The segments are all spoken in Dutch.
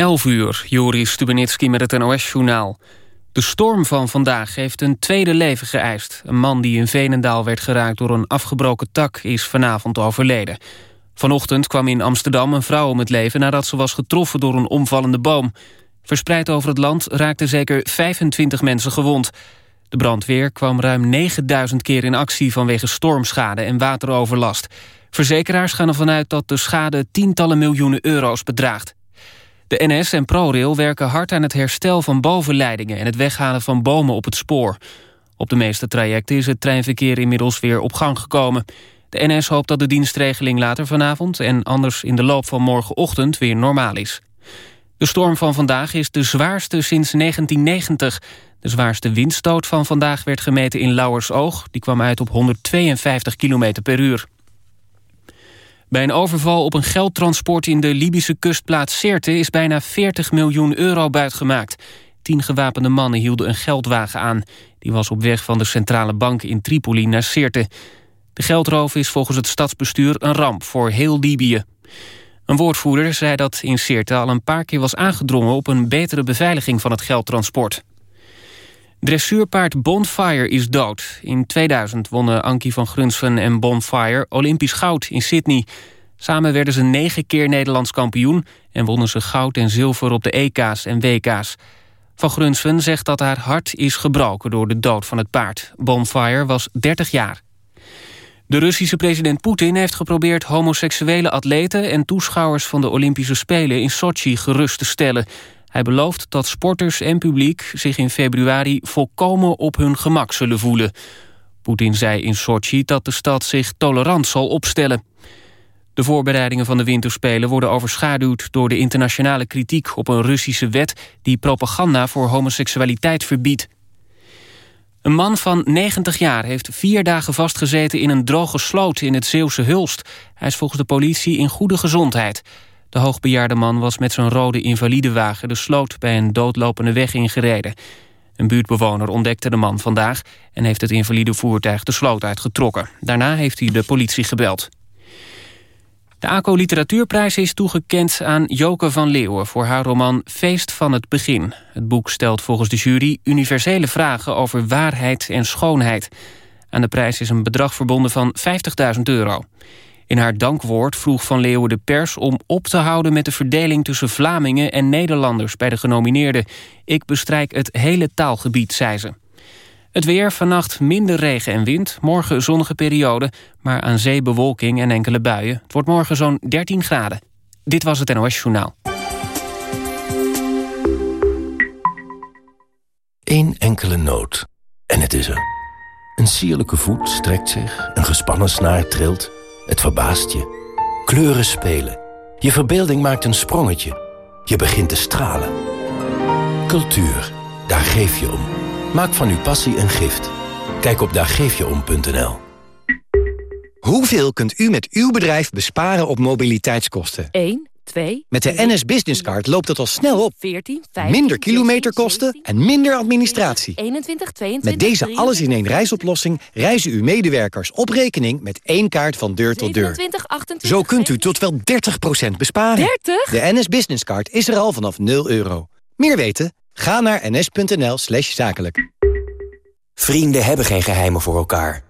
11 uur, Joris Stubenitski met het NOS-journaal. De storm van vandaag heeft een tweede leven geëist. Een man die in Venendaal werd geraakt door een afgebroken tak... is vanavond overleden. Vanochtend kwam in Amsterdam een vrouw om het leven... nadat ze was getroffen door een omvallende boom. Verspreid over het land raakten zeker 25 mensen gewond. De brandweer kwam ruim 9000 keer in actie... vanwege stormschade en wateroverlast. Verzekeraars gaan ervan uit dat de schade tientallen miljoenen euro's bedraagt. De NS en ProRail werken hard aan het herstel van bovenleidingen... en het weghalen van bomen op het spoor. Op de meeste trajecten is het treinverkeer inmiddels weer op gang gekomen. De NS hoopt dat de dienstregeling later vanavond... en anders in de loop van morgenochtend weer normaal is. De storm van vandaag is de zwaarste sinds 1990. De zwaarste windstoot van vandaag werd gemeten in Lauwersoog. Die kwam uit op 152 km per uur. Bij een overval op een geldtransport in de Libische kustplaats Sirte... is bijna 40 miljoen euro buitgemaakt. Tien gewapende mannen hielden een geldwagen aan. Die was op weg van de centrale bank in Tripoli naar Sirte. De geldroof is volgens het stadsbestuur een ramp voor heel Libië. Een woordvoerder zei dat in Sirte al een paar keer was aangedrongen... op een betere beveiliging van het geldtransport. Dressuurpaard Bonfire is dood. In 2000 wonnen Ankie van Grunsven en Bonfire Olympisch goud in Sydney. Samen werden ze negen keer Nederlands kampioen... en wonnen ze goud en zilver op de EK's en WK's. Van Grunsven zegt dat haar hart is gebroken door de dood van het paard. Bonfire was 30 jaar. De Russische president Poetin heeft geprobeerd homoseksuele atleten... en toeschouwers van de Olympische Spelen in Sochi gerust te stellen... Hij belooft dat sporters en publiek zich in februari volkomen op hun gemak zullen voelen. Poetin zei in Sochi dat de stad zich tolerant zal opstellen. De voorbereidingen van de winterspelen worden overschaduwd door de internationale kritiek op een Russische wet die propaganda voor homoseksualiteit verbiedt. Een man van 90 jaar heeft vier dagen vastgezeten in een droge sloot in het Zeeuwse Hulst. Hij is volgens de politie in goede gezondheid. De hoogbejaarde man was met zijn rode invalidewagen de sloot bij een doodlopende weg ingereden. Een buurtbewoner ontdekte de man vandaag en heeft het invalide voertuig de sloot uitgetrokken. Daarna heeft hij de politie gebeld. De ACO Literatuurprijs is toegekend aan Joke van Leeuwen... voor haar roman Feest van het Begin. Het boek stelt volgens de jury universele vragen over waarheid en schoonheid. Aan de prijs is een bedrag verbonden van 50.000 euro. In haar dankwoord vroeg Van Leeuwen de pers om op te houden met de verdeling tussen Vlamingen en Nederlanders bij de genomineerden. Ik bestrijk het hele taalgebied, zei ze. Het weer, vannacht minder regen en wind, morgen zonnige periode, maar aan zee bewolking en enkele buien. Het wordt morgen zo'n 13 graden. Dit was het NOS Journaal. Eén enkele noot. En het is er. Een sierlijke voet strekt zich, een gespannen snaar trilt... Het verbaast je. Kleuren spelen. Je verbeelding maakt een sprongetje. Je begint te stralen. Cultuur, daar geef je om. Maak van uw passie een gift. Kijk op daargeefjeom.nl Hoeveel kunt u met uw bedrijf besparen op mobiliteitskosten? 1. 2, Met de NS Business Card loopt het al snel op. 14, 15, Minder kilometerkosten en minder administratie. 21, 22, Met deze alles-in-één reisoplossing reizen uw medewerkers op rekening met één kaart van deur tot deur. 27, 28, Zo kunt u tot wel 30% besparen. 30? De NS Business Card is er al vanaf 0 euro. Meer weten? Ga naar ns.nl slash zakelijk. Vrienden hebben geen geheimen voor elkaar.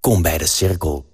Kom bij de cirkel.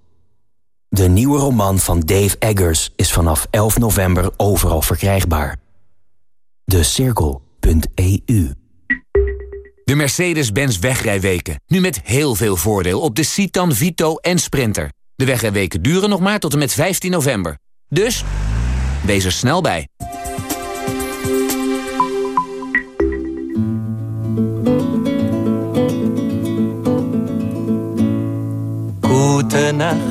De nieuwe roman van Dave Eggers is vanaf 11 november overal verkrijgbaar. De Cirkel.eu De Mercedes-Benz wegrijweken. Nu met heel veel voordeel op de Citan, Vito en Sprinter. De wegrijweken duren nog maar tot en met 15 november. Dus, wees er snel bij. Gute Nacht,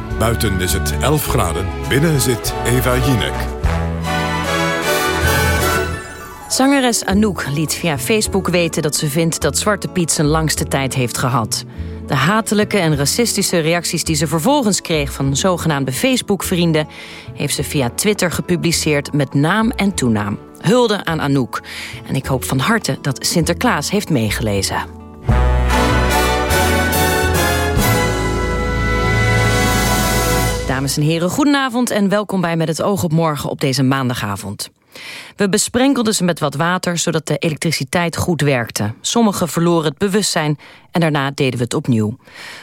Buiten is het 11 graden, binnen zit Eva Jinek. Zangeres Anouk liet via Facebook weten dat ze vindt dat Zwarte Piet zijn langste tijd heeft gehad. De hatelijke en racistische reacties die ze vervolgens kreeg van zogenaamde Facebook-vrienden... heeft ze via Twitter gepubliceerd met naam en toenaam. Hulde aan Anouk. En ik hoop van harte dat Sinterklaas heeft meegelezen. Dames en heren, goedenavond en welkom bij Met het oog op morgen op deze maandagavond. We besprenkelden ze met wat water, zodat de elektriciteit goed werkte. Sommigen verloren het bewustzijn en daarna deden we het opnieuw.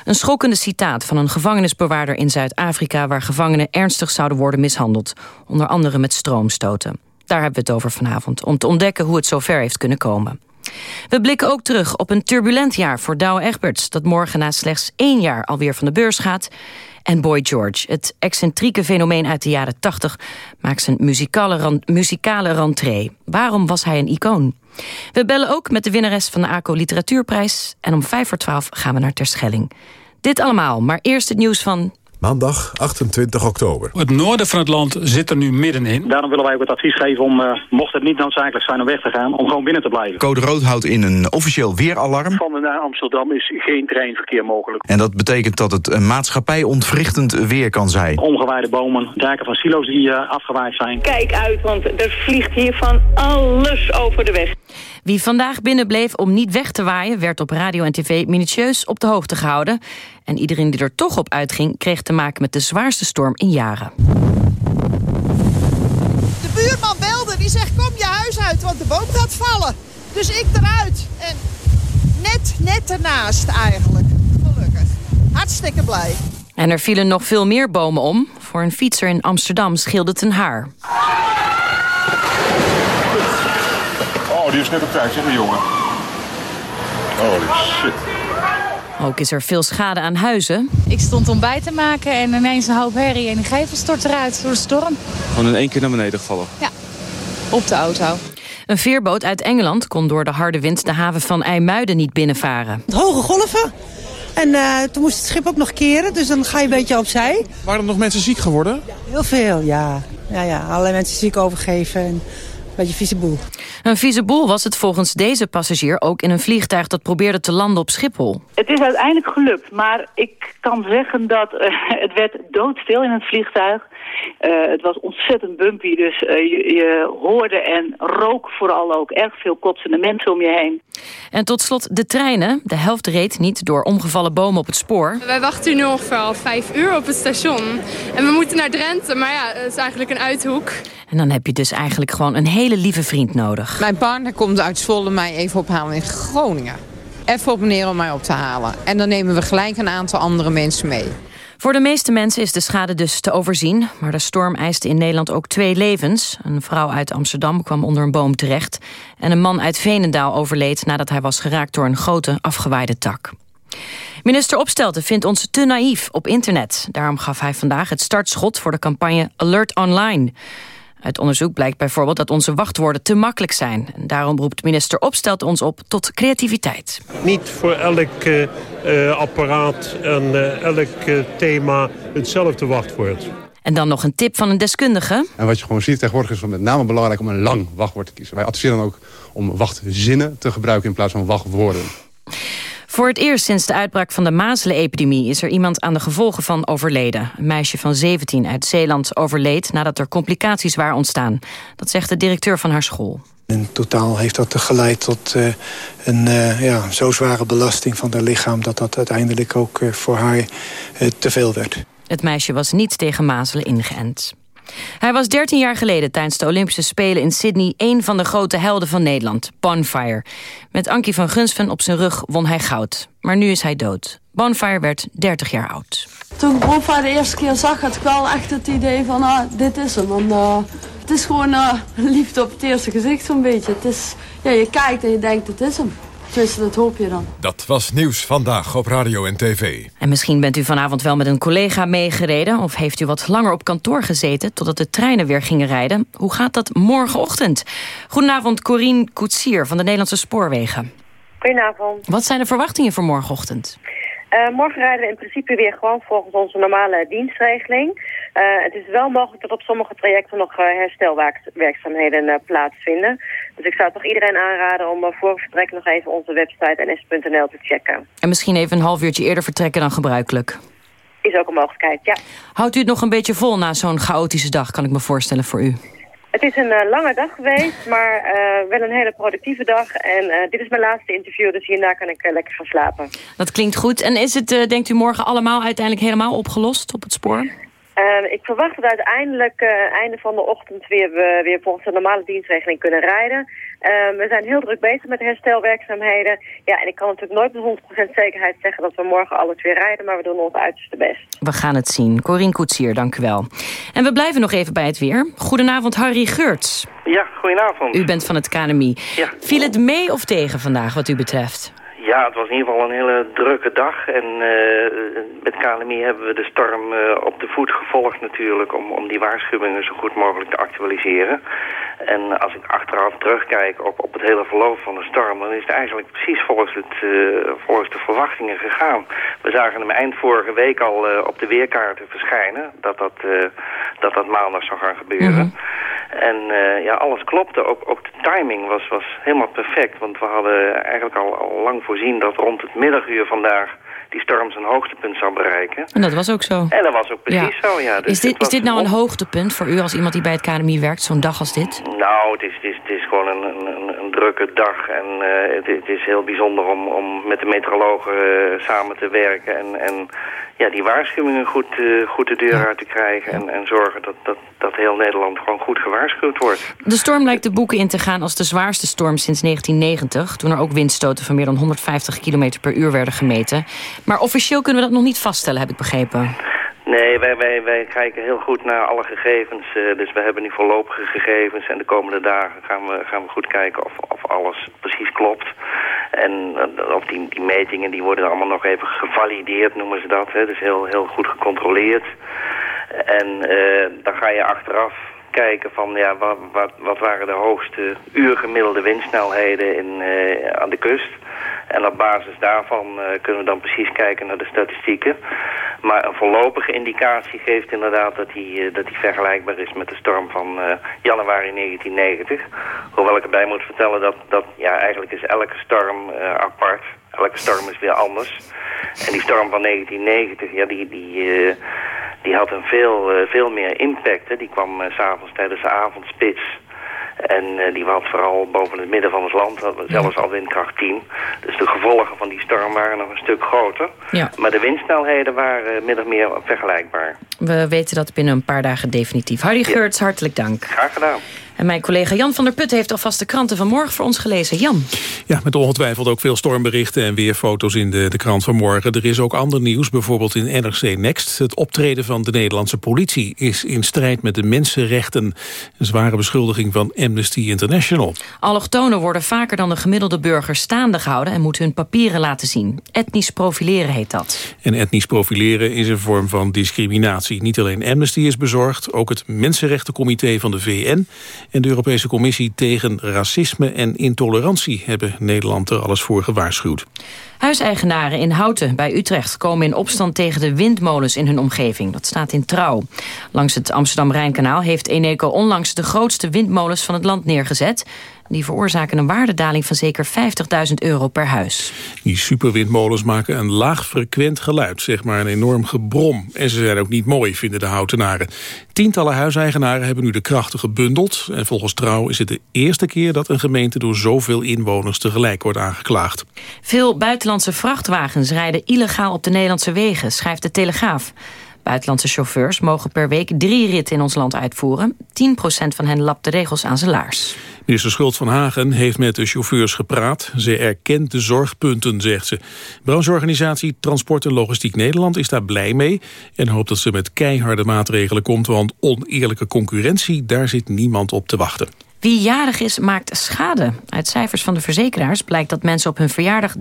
Een schokkende citaat van een gevangenisbewaarder in Zuid-Afrika... waar gevangenen ernstig zouden worden mishandeld. Onder andere met stroomstoten. Daar hebben we het over vanavond, om te ontdekken hoe het zover heeft kunnen komen. We blikken ook terug op een turbulent jaar voor Douwe Egberts... dat morgen na slechts één jaar alweer van de beurs gaat... En Boy George, het excentrieke fenomeen uit de jaren 80... maakt zijn muzikale, muzikale rentree. Waarom was hij een icoon? We bellen ook met de winnares van de ACO Literatuurprijs... en om vijf voor twaalf gaan we naar Terschelling. Dit allemaal, maar eerst het nieuws van Maandag 28 oktober. Het noorden van het land zit er nu middenin. Daarom willen wij ook het advies geven om, uh, mocht het niet noodzakelijk zijn om weg te gaan, om gewoon binnen te blijven. Code rood houdt in een officieel weeralarm. Van en naar Amsterdam is geen treinverkeer mogelijk. En dat betekent dat het een maatschappijontwrichtend weer kan zijn. Omgewaaide bomen, daken van silo's die uh, afgewaaid zijn. Kijk uit, want er vliegt hier van alles over de weg. Wie vandaag binnenbleef om niet weg te waaien... werd op radio en tv minutieus op de hoogte gehouden. En iedereen die er toch op uitging... kreeg te maken met de zwaarste storm in jaren. De buurman belde, die zegt kom je huis uit, want de boom gaat vallen. Dus ik eruit. En net, net ernaast eigenlijk. Gelukkig. Hartstikke blij. En er vielen nog veel meer bomen om. Voor een fietser in Amsterdam scheelde het een haar. Oh, die is net op tijd, zeg jongen. Holy shit. Ook is er veel schade aan huizen. Ik stond ontbijt te maken en ineens een hoop herrie en een gevel stort eruit door de storm. Gewoon in één keer naar beneden gevallen? Ja, op de auto. Een veerboot uit Engeland kon door de harde wind de haven van IJmuiden niet binnenvaren. Hoge golven. En uh, toen moest het schip ook nog keren, dus dan ga je een beetje opzij. Waren er nog mensen ziek geworden? Heel veel, ja. Ja, ja. Allerlei mensen ziek overgeven. En beetje vieze boel. Een vieze boel was het volgens deze passagier ook in een vliegtuig dat probeerde te landen op Schiphol. Het is uiteindelijk gelukt, maar ik kan zeggen dat uh, het werd doodstil in het vliegtuig. Uh, het was ontzettend bumpy, dus uh, je, je, hoorde en rook vooral ook erg veel kotsende mensen om je heen. En tot slot de treinen. De helft reed niet door omgevallen bomen op het spoor. Wij wachten nu ongeveer al vijf uur op het station. En we moeten naar Drenthe, maar ja, het is eigenlijk een uithoek. En dan heb je dus eigenlijk gewoon een hele lieve vriend nodig. Mijn partner komt uit Zwolle mij even ophalen in Groningen. Even op neer om mij op te halen. En dan nemen we gelijk een aantal andere mensen mee. Voor de meeste mensen is de schade dus te overzien. Maar de storm eiste in Nederland ook twee levens. Een vrouw uit Amsterdam kwam onder een boom terecht. En een man uit Venendaal overleed nadat hij was geraakt door een grote afgewaaide tak. Minister Opstelten vindt ons te naïef op internet. Daarom gaf hij vandaag het startschot voor de campagne Alert Online. Uit onderzoek blijkt bijvoorbeeld dat onze wachtwoorden te makkelijk zijn. En daarom roept minister Opstelt ons op tot creativiteit. Niet voor elk uh, apparaat en uh, elk uh, thema hetzelfde wachtwoord. En dan nog een tip van een deskundige. En wat je gewoon ziet tegenwoordig is het met name belangrijk om een lang wachtwoord te kiezen. Wij adviseren dan ook om wachtzinnen te gebruiken in plaats van wachtwoorden. Voor het eerst sinds de uitbraak van de mazelenepidemie... is er iemand aan de gevolgen van overleden. Een meisje van 17 uit Zeeland overleed... nadat er complicaties waren ontstaan. Dat zegt de directeur van haar school. In totaal heeft dat geleid tot uh, een uh, ja, zo zware belasting van haar lichaam... dat dat uiteindelijk ook uh, voor haar te veel werd. Het meisje was niet tegen mazelen ingeënt. Hij was 13 jaar geleden tijdens de Olympische Spelen in Sydney... een van de grote helden van Nederland, Bonfire. Met Ankie van Gunsven op zijn rug won hij goud. Maar nu is hij dood. Bonfire werd 30 jaar oud. Toen ik Bonfire de eerste keer zag, had ik wel echt het idee van... Ah, dit is hem. Uh, het is gewoon uh, liefde op het eerste gezicht zo'n beetje. Het is, ja, je kijkt en je denkt, dit is hem. Dus dat hoop je dan. Dat was Nieuws Vandaag op Radio en TV. En misschien bent u vanavond wel met een collega meegereden... of heeft u wat langer op kantoor gezeten totdat de treinen weer gingen rijden. Hoe gaat dat morgenochtend? Goedenavond, Corine Koetsier van de Nederlandse Spoorwegen. Goedenavond. Wat zijn de verwachtingen voor morgenochtend? Uh, morgen rijden we in principe weer gewoon volgens onze normale dienstregeling. Uh, het is wel mogelijk dat op sommige trajecten nog uh, herstelwerkzaamheden plaatsvinden. Dus ik zou toch iedereen aanraden om voor vertrek nog even onze website ns.nl te checken. En misschien even een half uurtje eerder vertrekken dan gebruikelijk? Is ook een mogelijkheid, ja. Houdt u het nog een beetje vol na zo'n chaotische dag, kan ik me voorstellen voor u? Het is een uh, lange dag geweest, maar uh, wel een hele productieve dag. En uh, dit is mijn laatste interview, dus hierna kan ik lekker gaan slapen. Dat klinkt goed. En is het, denkt u, morgen allemaal uiteindelijk helemaal opgelost op het spoor? ik verwacht dat uiteindelijk einde van de ochtend weer, we weer volgens de normale dienstregeling kunnen rijden. We zijn heel druk bezig met herstelwerkzaamheden. Ja, en ik kan natuurlijk nooit met 100% zekerheid zeggen dat we morgen alles weer rijden, maar we doen ons uiterste best. We gaan het zien. Corine Koetsier, dank u wel. En we blijven nog even bij het weer. Goedenavond, Harry Geurts. Ja, goedenavond. U bent van het KNMI. Ja. Viel het mee of tegen vandaag, wat u betreft? Ja, het was in ieder geval een hele drukke dag. En uh, met KNMI hebben we de storm uh, op de voet gevolgd natuurlijk... Om, om die waarschuwingen zo goed mogelijk te actualiseren. En als ik achteraf terugkijk op, op het hele verloop van de storm... dan is het eigenlijk precies volgens, het, uh, volgens de verwachtingen gegaan. We zagen hem eind vorige week al op de weerkaarten verschijnen... dat dat, dat, dat maandag zou gaan gebeuren. Mm -hmm. En ja, alles klopte. Ook, ook de timing was, was helemaal perfect. Want we hadden eigenlijk al, al lang voorzien dat rond het middaguur vandaag die storm zijn hoogtepunt zou bereiken. En dat was ook zo. En dat was ook precies ja. zo, ja. Dus is dit, is dit nou een hoogtepunt voor u als iemand die bij het KNMI werkt, zo'n dag als dit? Nou, het is, het is, het is gewoon een, een, een drukke dag. En uh, het, het, is heel bijzonder om, om met de meteorologen uh, samen te werken. En, en ja, die waarschuwingen goed, uh, goed de deur ja. uit te krijgen. En, en zorgen dat, dat, dat heel Nederland gewoon goed gewaarschuwd wordt. De storm lijkt de boeken in te gaan als de zwaarste storm sinds 1990. Toen er ook windstoten van meer dan 150 km per uur werden gemeten. Maar officieel kunnen we dat nog niet vaststellen, heb ik begrepen. Nee, wij, wij, wij kijken heel goed naar alle gegevens. Uh, dus we hebben nu voorlopige gegevens. En de komende dagen gaan we, gaan we goed kijken of, of alles precies klopt. En uh, of die, die metingen die worden allemaal nog even gevalideerd, noemen ze dat. Hè. Dus heel, heel goed gecontroleerd. En uh, dan ga je achteraf kijken van ja, wat, wat, wat waren de hoogste uurgemiddelde windsnelheden in, uh, aan de kust. En op basis daarvan uh, kunnen we dan precies kijken naar de statistieken. Maar een voorlopige indicatie geeft inderdaad dat die, uh, dat die vergelijkbaar is met de storm van januari 1990. Hoewel ik erbij moet vertellen dat, dat ja, eigenlijk is elke storm apart. Elke storm is weer anders. En die storm van 1990, ja, die, die, die had een veel, veel meer impact. Hè. Die kwam s s'avonds tijdens de avondspits. En die had vooral boven het midden van het land, zelfs al windkracht 10. Dus de gevolgen van die storm waren nog een stuk groter. Ja. Maar de windsnelheden waren min of meer vergelijkbaar. We weten dat binnen een paar dagen definitief. Harry Geurts, ja. hartelijk dank. Graag gedaan. En mijn collega Jan van der Put heeft alvast de kranten van morgen voor ons gelezen. Jan. Ja, met ongetwijfeld ook veel stormberichten en weerfoto's in de, de krant van morgen. Er is ook ander nieuws, bijvoorbeeld in NRC Next. Het optreden van de Nederlandse politie is in strijd met de mensenrechten. Een zware beschuldiging van Amnesty International. Allochtonen worden vaker dan de gemiddelde burger staande gehouden... en moeten hun papieren laten zien. Etnisch profileren heet dat. En etnisch profileren is een vorm van discriminatie. Niet alleen Amnesty is bezorgd, ook het Mensenrechtencomité van de VN en de Europese Commissie tegen racisme en intolerantie hebben Nederland er alles voor gewaarschuwd. Huiseigenaren in Houten bij Utrecht komen in opstand tegen de windmolens in hun omgeving. Dat staat in Trouw. Langs het Amsterdam-Rijnkanaal heeft Eneco onlangs de grootste windmolens van het land neergezet. Die veroorzaken een waardedaling van zeker 50.000 euro per huis. Die superwindmolens maken een laag frequent geluid, zeg maar een enorm gebrom. En ze zijn ook niet mooi, vinden de houtenaren. Tientallen huiseigenaren hebben nu de krachten gebundeld. En volgens Trouw is het de eerste keer dat een gemeente door zoveel inwoners tegelijk wordt aangeklaagd. Veel buitenlandse vrachtwagens rijden illegaal op de Nederlandse wegen, schrijft de Telegraaf. Buitenlandse chauffeurs mogen per week drie ritten in ons land uitvoeren. 10% van hen lapt de regels aan zijn laars. Minister Schult van Hagen heeft met de chauffeurs gepraat. Ze erkent de zorgpunten, zegt ze. Brancheorganisatie Transport en Logistiek Nederland is daar blij mee... en hoopt dat ze met keiharde maatregelen komt... want oneerlijke concurrentie, daar zit niemand op te wachten. Wie jarig is, maakt schade. Uit cijfers van de verzekeraars blijkt dat mensen op hun verjaardag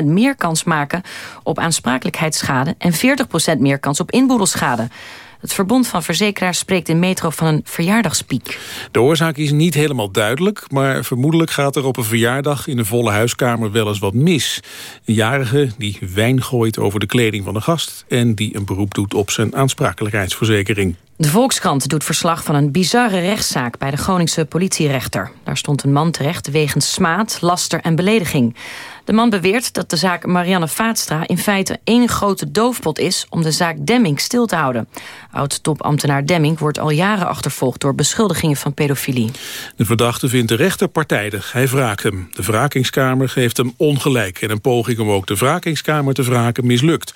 30% meer kans maken op aansprakelijkheidsschade en 40% meer kans op inboedelschade. Het Verbond van Verzekeraars spreekt in Metro van een verjaardagspiek. De oorzaak is niet helemaal duidelijk... maar vermoedelijk gaat er op een verjaardag in een volle huiskamer wel eens wat mis. Een jarige die wijn gooit over de kleding van de gast... en die een beroep doet op zijn aansprakelijkheidsverzekering. De Volkskrant doet verslag van een bizarre rechtszaak bij de Groningse politierechter. Daar stond een man terecht wegens smaad, laster en belediging. De man beweert dat de zaak Marianne Vaatstra in feite één grote doofpot is om de zaak Demming stil te houden. Oud-topambtenaar Demming wordt al jaren achtervolgd door beschuldigingen van pedofilie. De verdachte vindt de rechter partijdig. Hij wraakt hem. De wrakingskamer geeft hem ongelijk en een poging om ook de wrakingskamer te wraken mislukt.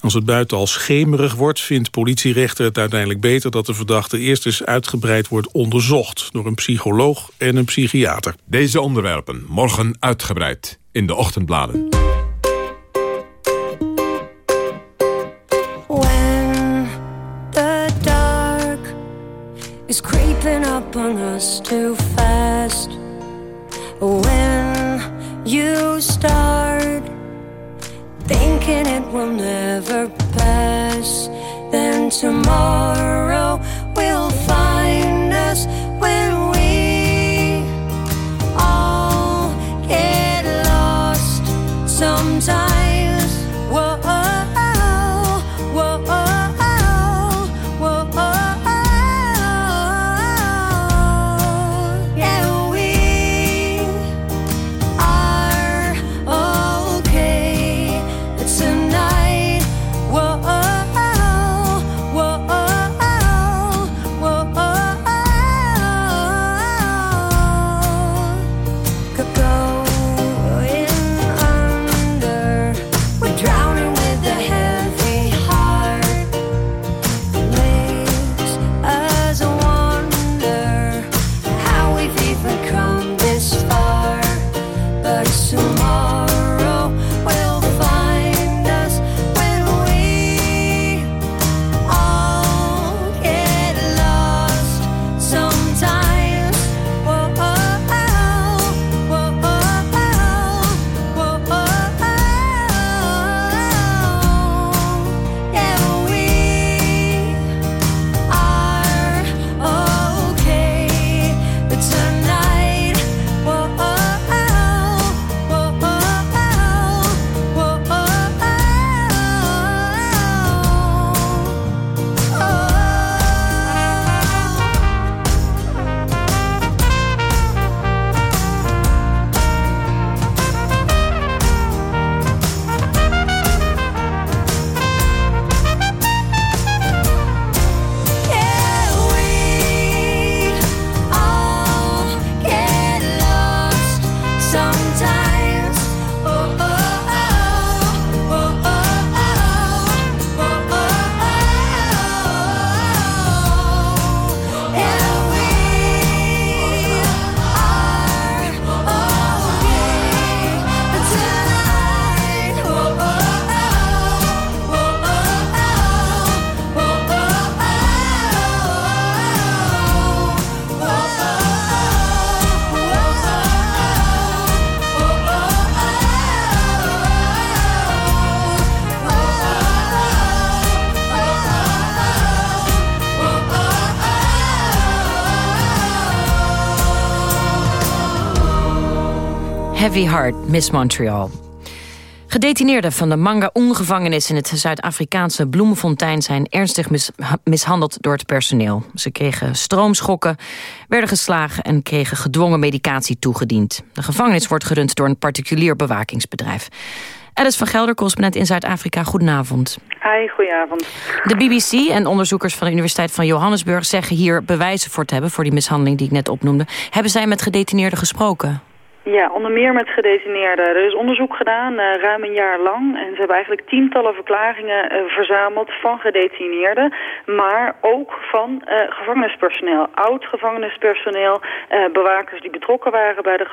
Als het buiten al schemerig wordt, vindt politierechter het uiteindelijk beter dat de verdachte eerst eens uitgebreid wordt onderzocht door een psycholoog en een psychiater. Deze onderwerpen morgen uitgebreid in de ochtendbladen. When the dark is creeping up on us too fast. When you start thinking it will never pass, then tomorrow Heavy Heart, Miss Montreal. Gedetineerden van de Manga-gevangenis in het Zuid-Afrikaanse Bloemenfontein zijn ernstig mis- mishandeld door het personeel. Ze kregen stroomschokken, werden geslagen en kregen gedwongen medicatie toegediend. De gevangenis wordt gerund door een particulier bewakingsbedrijf. Alice van Gelder, correspondent in Zuid-Afrika, goedenavond. Hi, goedenavond. De BBC en onderzoekers van de Universiteit van Johannesburg zeggen hier bewijzen voor te hebben voor die mishandeling die ik net opnoemde. Hebben zij met gedetineerden gesproken? Ja, onder meer met gedetineerden. Er is onderzoek gedaan, eh, ruim een jaar lang. En ze hebben eigenlijk tientallen verklaringen eh, verzameld van gedetineerden. Maar ook van eh, gevangenispersoneel. Oud gevangenispersoneel, bewakers die betrokken waren bij de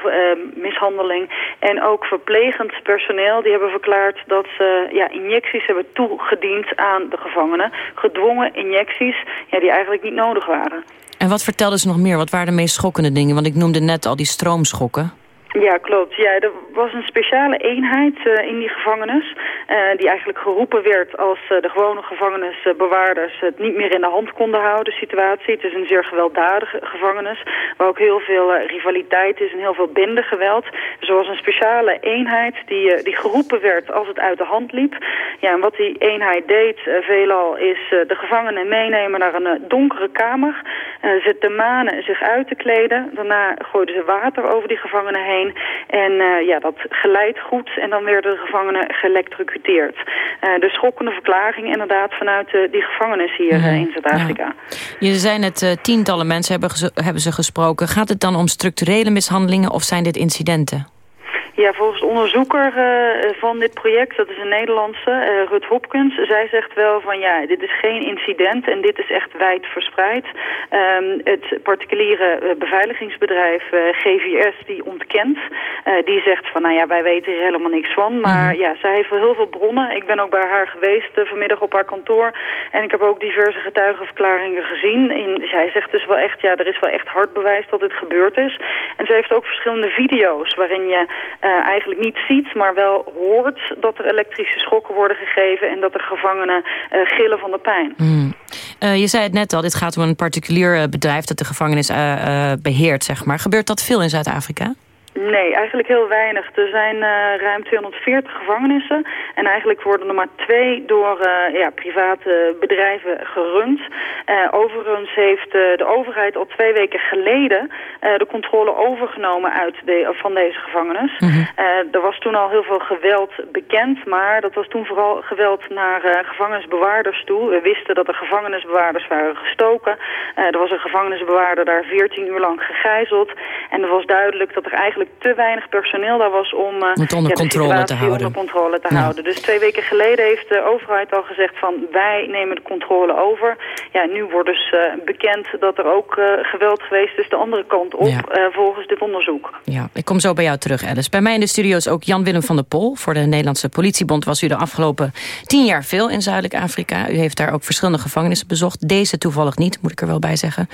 mishandeling. En ook verplegend personeel. Die hebben verklaard dat ze ja, injecties hebben toegediend aan de gevangenen. Gedwongen injecties ja, die eigenlijk niet nodig waren. En wat vertelden ze nog meer? Wat waren de meest schokkende dingen? Want ik noemde net al die stroomschokken. Ja, klopt. Ja, er was een speciale eenheid eh, in die gevangenis... eh, die eigenlijk geroepen werd als eh, de gewone gevangenisbewaarders... het niet meer in de hand konden houden, de situatie. Het is een zeer gewelddadige gevangenis... waar ook heel veel rivaliteit is en heel veel bindegeweld. Dus er was een speciale eenheid die, die geroepen werd als het uit de hand liep. Ja, en wat die eenheid deed veelal is de gevangenen meenemen naar een donkere kamer... ze te manen zich uit te kleden. Daarna gooiden ze water over die gevangenen heen. En eh, ja, dat geleidt goed en dan werden de gevangenen geëlectrocuteerd. Eh, de schokkende verklaring inderdaad vanuit eh, die gevangenis hier eh, in Zuid-Afrika. Je zei net, tientallen mensen hebben, hebben ze gesproken. Gaat het dan om structurele mishandelingen of zijn dit incidenten? Ja, volgens de onderzoeker eh, van dit project, dat is een Nederlandse, eh, Rut Hopkins, zij zegt wel van ja, dit is geen incident en dit is echt wijd verspreid. Ehm, het particuliere eh, beveiligingsbedrijf GVS die ontkent, die zegt van nou ja, wij weten hier helemaal niks van. Maar ja, zij heeft wel heel veel bronnen. Ik ben ook bij haar geweest vanmiddag op haar kantoor en ik heb ook diverse getuigenverklaringen gezien. In, zij zegt dus wel echt, ja, er is wel echt hard bewijs dat dit gebeurd is. En ze heeft ook verschillende video's waarin je eh, eigenlijk niet ziet, maar wel hoort dat er elektrische schokken worden gegeven en dat de gevangenen eh, gillen van de pijn. Hmm. Eh, je zei het net al, dit gaat om een particulier bedrijf... dat de gevangenis eh, eh, beheert, zeg maar. Gebeurt dat veel in Zuid-Afrika? Nee, eigenlijk heel weinig. Er zijn eh, ruim 240 gevangenissen. En eigenlijk worden er maar twee door eh, ja, private bedrijven gerund. Eh, overigens heeft de overheid al twee weken geleden de controle overgenomen uit de, van deze gevangenis. Eh, er was toen al heel veel geweld bekend, maar dat was toen vooral geweld naar gevangenisbewaarders toe. We wisten dat er gevangenisbewaarders waren gestoken. Er was een gevangenisbewaarder daar 14 uur lang gegijzeld. En er was duidelijk dat er eigenlijk te weinig personeel daar was om eh, het onder ja, controle te houden. onder controle te houden. Dus twee weken geleden heeft de overheid al gezegd van wij nemen de controle over. Ja, nu wordt dus eh, bekend dat er ook eh, geweld geweest is de andere kant op Ja. eh, volgens dit onderzoek. Ja, ik kom zo bij jou terug, Alice. Bij mij in de studio is ook Jan-Willem van der Pol. Voor de Nederlandse politiebond was u de afgelopen tien jaar veel in Zuidelijk Afrika. U heeft daar ook verschillende gevangenissen bezocht. Deze toevallig niet, moet ik er wel bij zeggen.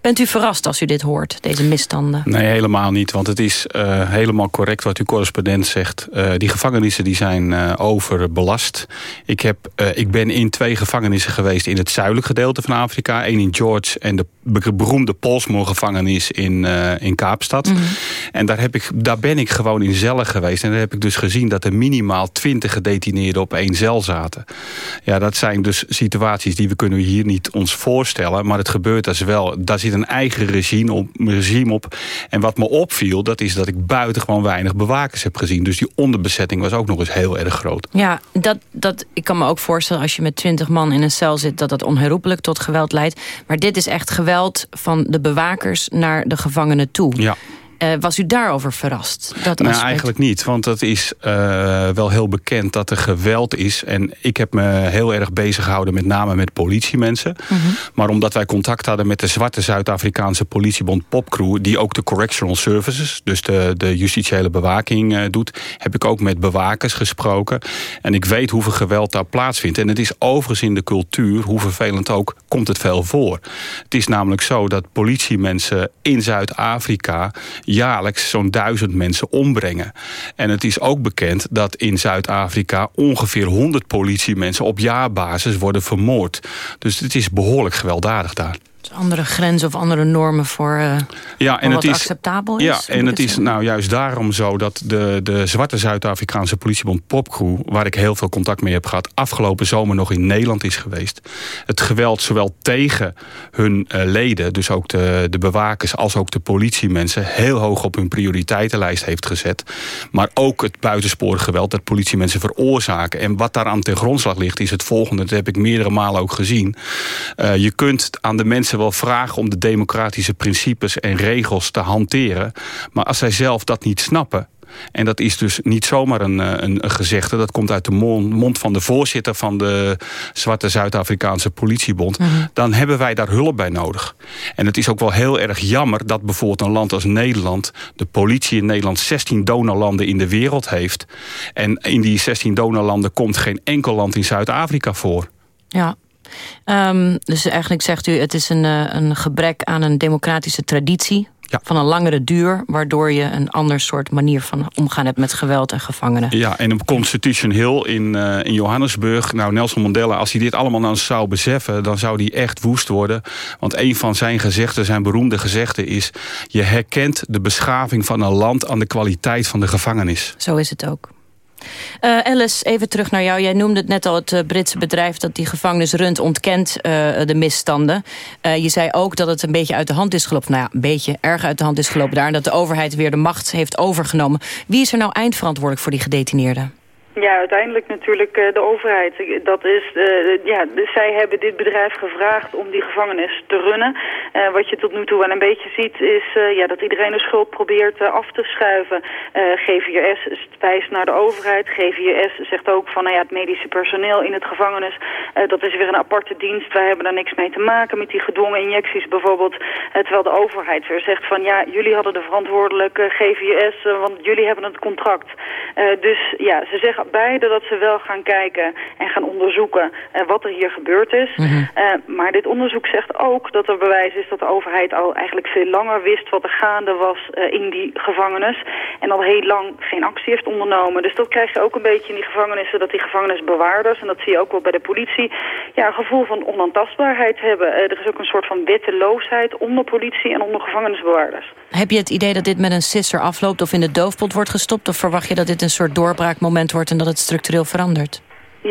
Bent u verrast als u dit hoort, deze misstanden? Nee, helemaal niet. Want het is eh, helemaal correct wat uw correspondent zegt. Eh, die gevangenissen die zijn eh, overbelast. Ik, heb, ik ben in twee gevangenissen geweest in het zuidelijk gedeelte van Afrika. Eén in George en de beroemde Polsmoor gevangenis in, eh, in Kaapstad. En daar, heb ik, daar ben ik gewoon in cellen geweest. En daar heb ik dus gezien dat er minimaal twintig gedetineerden op één cel zaten. Ja, dat zijn dus situaties die we kunnen hier niet ons voorstellen. Maar het gebeurt dus wel. Daar zit een eigen regime op. Regime op. En wat me opviel, dat is dat ik buitengewoon weinig bewakers heb gezien. Dus die onderbezetting was ook nog eens heel erg groot. Ja, dat, dat, ik kan me ook voorstellen als je met twintig man in een cel zit... dat dat onherroepelijk tot geweld leidt. Maar dit is echt geweld van de bewakers naar de gevangenen toe. Ja. Eh, was u daarover verrast? Dat nou, aspect? eigenlijk niet. Want het is eh, wel heel bekend dat er geweld is. En ik heb me heel erg bezig gehouden met name met politiemensen. Maar omdat wij contact hadden met de zwarte Zuid-Afrikaanse politiebond Popcrew... die ook de correctional services, dus de, de justitiële bewaking eh, doet... heb ik ook met bewakers gesproken. En ik weet hoeveel geweld daar plaatsvindt. En het is overigens in de cultuur, hoe vervelend ook, komt het veel voor. Het is namelijk zo dat politiemensen in Zuid-Afrika jaarlijks zo'n duizend mensen ombrengen. En het is ook bekend dat in Zuid-Afrika ongeveer 100 politiemensen op jaarbasis worden vermoord. Dus het is behoorlijk gewelddadig daar. Andere grenzen of andere normen voor, eh, Ja, en wat het is, acceptabel is? Ja, en het is nou juist daarom zo dat de, de zwarte Zuid-Afrikaanse politiebond Popcrew, waar ik heel veel contact mee heb gehad, afgelopen zomer nog in Nederland is geweest. Het geweld zowel tegen hun eh, leden, dus ook de, de bewakers, als ook de politiemensen, heel hoog op hun prioriteitenlijst heeft gezet. Maar ook het buitensporig geweld dat politiemensen veroorzaken. En wat daaraan ten grondslag ligt, is het volgende. Dat heb ik meerdere malen ook gezien. Eh, je kunt aan de mensen wel vragen om de democratische principes en regels te hanteren. Maar als zij zelf dat niet snappen. En dat is dus niet zomaar een, eh, een, een gezegde. Dat komt uit de mond, mond van de voorzitter van de Zwarte Zuid-Afrikaanse politiebond. Dan hebben wij daar hulp bij nodig. En het is ook wel heel erg jammer dat bijvoorbeeld een land als Nederland... de politie in Nederland 16 donorlanden in de wereld heeft. En in die 16 donorlanden komt geen enkel land in Zuid-Afrika voor. Ja, Ehm, dus eigenlijk zegt u, het is een, eh, een gebrek aan een democratische traditie... van een langere duur, waardoor je een ander soort manier van omgaan hebt met geweld en gevangenen. Ja, en op Constitution Hill in, eh, in Johannesburg. Nou, Nelson Mandela, als hij dit allemaal nou zou beseffen... dan zou hij echt woest worden. Want een van zijn gezegden, zijn beroemde gezegden is... je herkent de beschaving van een land aan de kwaliteit van de gevangenis. Zo is het ook. Eh, Alice, even terug naar jou. Jij noemde het net al het eh, Britse bedrijf dat die gevangenis runt ontkent eh, de misstanden. Je zei ook dat het een beetje uit de hand is gelopen. Nou ja, een beetje erg uit de hand is gelopen daar. En dat de overheid weer de macht heeft overgenomen. Wie is er nou eindverantwoordelijk voor die gedetineerden? Ja, uiteindelijk natuurlijk eh, de overheid. Dat is, eh, ja, dus zij hebben dit bedrijf gevraagd om die gevangenis te runnen. Eh, wat je tot nu toe wel een beetje ziet is ja, dat iedereen de schuld probeert af te schuiven. GVRS wijst naar de overheid. GVRS zegt ook van nou ja, het medische personeel in het gevangenis. dat is weer een aparte dienst. Wij hebben daar niks mee te maken met die gedwongen injecties bijvoorbeeld. Terwijl de overheid weer zegt van ja, jullie hadden de verantwoordelijke GVS, want jullie hebben het contract. Dus ja, ze zeggen beide dat ze wel gaan kijken en gaan onderzoeken eh, wat er hier gebeurd is. Eh, maar dit onderzoek zegt ook dat er bewijs is dat de overheid al eigenlijk veel langer wist wat er gaande was eh, in die gevangenis. En al heel lang geen actie heeft ondernomen. Dus dat krijg je ook een beetje in die gevangenissen, dat die gevangenisbewaarders, en dat zie je ook wel bij de politie, ja, een gevoel van onaantastbaarheid hebben. Er is ook een soort van wetteloosheid onder politie en onder gevangenisbewaarders. Heb je het idee dat dit met een sisser afloopt of in de doofpot wordt gestopt? Of verwacht je dat dit een soort doorbraakmoment wordt en dat het structureel verandert?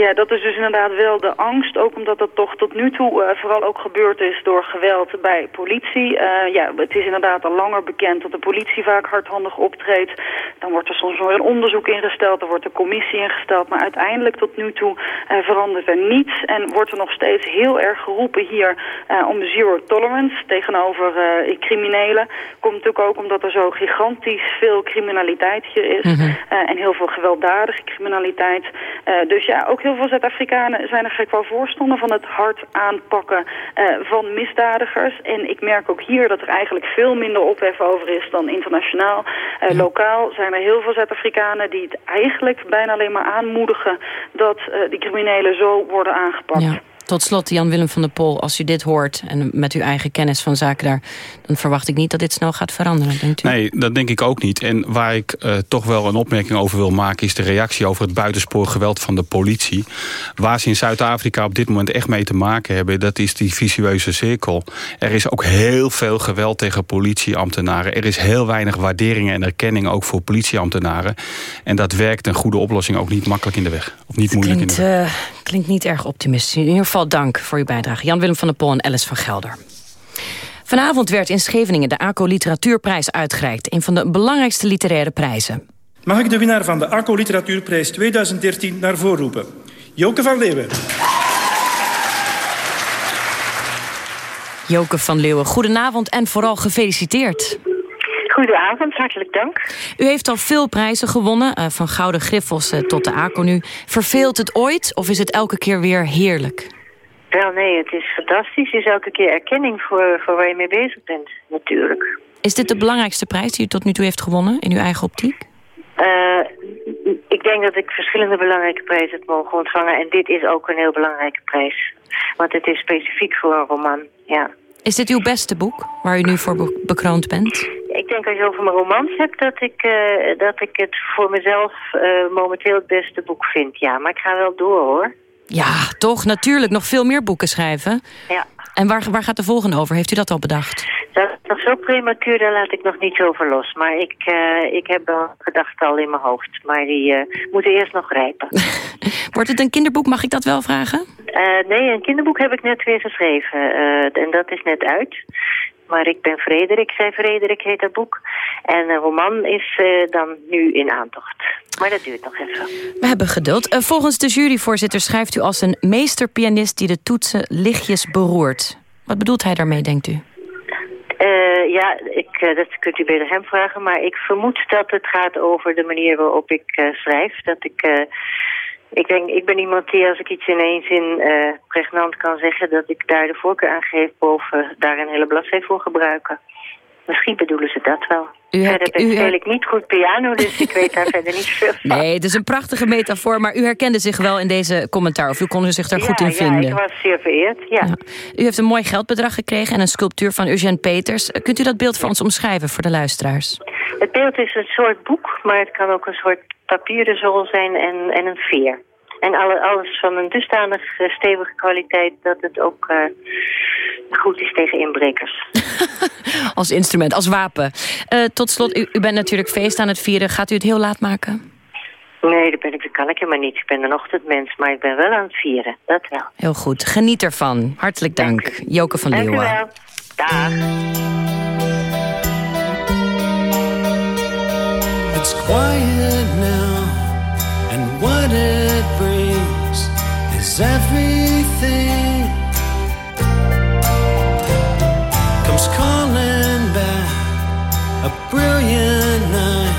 Ja, dat is dus inderdaad wel de angst. Ook omdat dat toch tot nu toe eh, vooral ook gebeurd is door geweld bij politie. Eh, ja, het is inderdaad al langer bekend dat de politie vaak hardhandig optreedt. Dan wordt er soms nog een onderzoek ingesteld, er wordt een commissie ingesteld. Maar uiteindelijk tot nu toe eh, verandert er niets. En wordt er nog steeds heel erg geroepen hier om zero tolerance tegenover criminelen. Komt natuurlijk ook omdat er zo gigantisch veel criminaliteit hier is. Eh, en heel veel gewelddadige criminaliteit. Dus ja, ook heel veel Zuid-Afrikanen zijn er gek wel voorstander van het hard aanpakken eh, van misdadigers. En ik merk ook hier dat er eigenlijk veel minder ophef over is dan internationaal. Eh, Lokaal zijn er heel veel Zuid-Afrikanen die het eigenlijk bijna alleen maar aanmoedigen dat eh, die criminelen zo worden aangepakt. Ja. Tot slot, Jan-Willem van der Pol, als u dit hoort... en met uw eigen kennis van zaken daar... dan verwacht ik niet dat dit snel gaat veranderen, denkt u? Nee, dat denk ik ook niet. En waar ik eh, toch wel een opmerking over wil maken... is de reactie over het buitensporig geweld van de politie. Waar ze in Zuid-Afrika op dit moment echt mee te maken hebben... dat is die visueuze cirkel. Er is ook heel veel geweld tegen politieambtenaren. Er is heel weinig waardering en erkenning ook voor politieambtenaren. En dat werkt een goede oplossing ook niet makkelijk in de weg. Of niet moeilijk in de weg. eh, klinkt niet erg optimistisch. Geval dank voor uw bijdrage. Jan-Willem van der Pol en Alice van Gelder. Vanavond werd in Scheveningen de ACO Literatuurprijs uitgereikt. Een van de belangrijkste literaire prijzen. Mag ik de winnaar van de ACO Literatuurprijs 2013 naar voren roepen? Joke van Leeuwen. Joke van Leeuwen, goedenavond en vooral gefeliciteerd. Goedenavond, hartelijk dank. U heeft al veel prijzen gewonnen, eh, van Gouden Griffels eh, tot de ACO nu. Verveelt het ooit of is het elke keer weer heerlijk? Wel, nee, het is fantastisch. Het is elke keer erkenning voor, voor waar je mee bezig bent, natuurlijk. Is dit de belangrijkste prijs die u tot nu toe heeft gewonnen in uw eigen optiek? Eh, ik denk dat ik verschillende belangrijke prijzen heb mogen ontvangen. En dit is ook een heel belangrijke prijs. Want het is specifiek voor een roman, ja. Is dit uw beste boek, waar u nu voor be- bekroond bent? Ik denk als je over mijn romans hebt, dat ik, eh, dat ik het voor mezelf eh, momenteel het beste boek vind. Ja, maar ik ga wel door hoor. Ja, toch, natuurlijk, nog veel meer boeken schrijven. Ja. En waar, waar gaat de volgende over? Heeft u dat al bedacht? Dat is nog zo prematuur, daar laat ik nog niet over los. Maar ik, eh, ik heb wel gedachten al in mijn hoofd. Maar die eh, moeten eerst nog rijpen. Wordt het een kinderboek, mag ik dat wel vragen? Eh, nee, een kinderboek heb ik net weer geschreven. en dat is net uit. Maar ik ben Frederik, zei Frederik, heet dat boek. En een roman is eh, dan nu in aantocht. Maar dat duurt nog even. We hebben geduld. Eh, volgens de juryvoorzitter schrijft u als een meesterpianist... die de toetsen lichtjes beroert. Wat bedoelt hij daarmee, denkt u? Eh, ja, ik, dat kunt u beter hem vragen. Maar ik vermoed dat het gaat over de manier waarop ik schrijf. Dat ik, ik denk, ik ben iemand die als ik iets in één zin eh, pregnant kan zeggen... dat ik daar de voorkeur aan geef boven daar een hele bladzij voor gebruiken. Misschien bedoelen ze dat wel. U her- verder u her- speel ik niet goed piano, dus ik weet daar verder niet veel van. Nee, het is een prachtige metafoor, maar u herkende zich wel in deze commentaar... of u kon zich daar goed ja, in vinden. Ja, ik was zeer vereerd, ja. U heeft een mooi geldbedrag gekregen en een sculptuur van Eugène Peters. Kunt u dat beeld voor ons omschrijven voor de luisteraars? Het beeld is een soort boek, maar het kan ook een soort papieren zool zijn en, en een veer. En alle, alles van een dusdanig eh, stevige kwaliteit dat het ook eh, goed is tegen inbrekers. Als instrument, als wapen. Eh, tot slot, u, u bent natuurlijk feest aan het vieren. Gaat u het heel laat maken? Nee, dat, ben ik, dat kan ik helemaal niet. Ik ben een ochtendmens, maar ik ben wel aan het vieren. Dat wel. Heel goed. Geniet ervan. Hartelijk dank. Joke van Dank u Leeuwen. wel. Dag. It's quiet it brings is everything comes calling back. A brilliant night,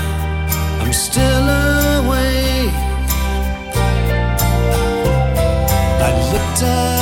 I'm still awake. I looked ahead,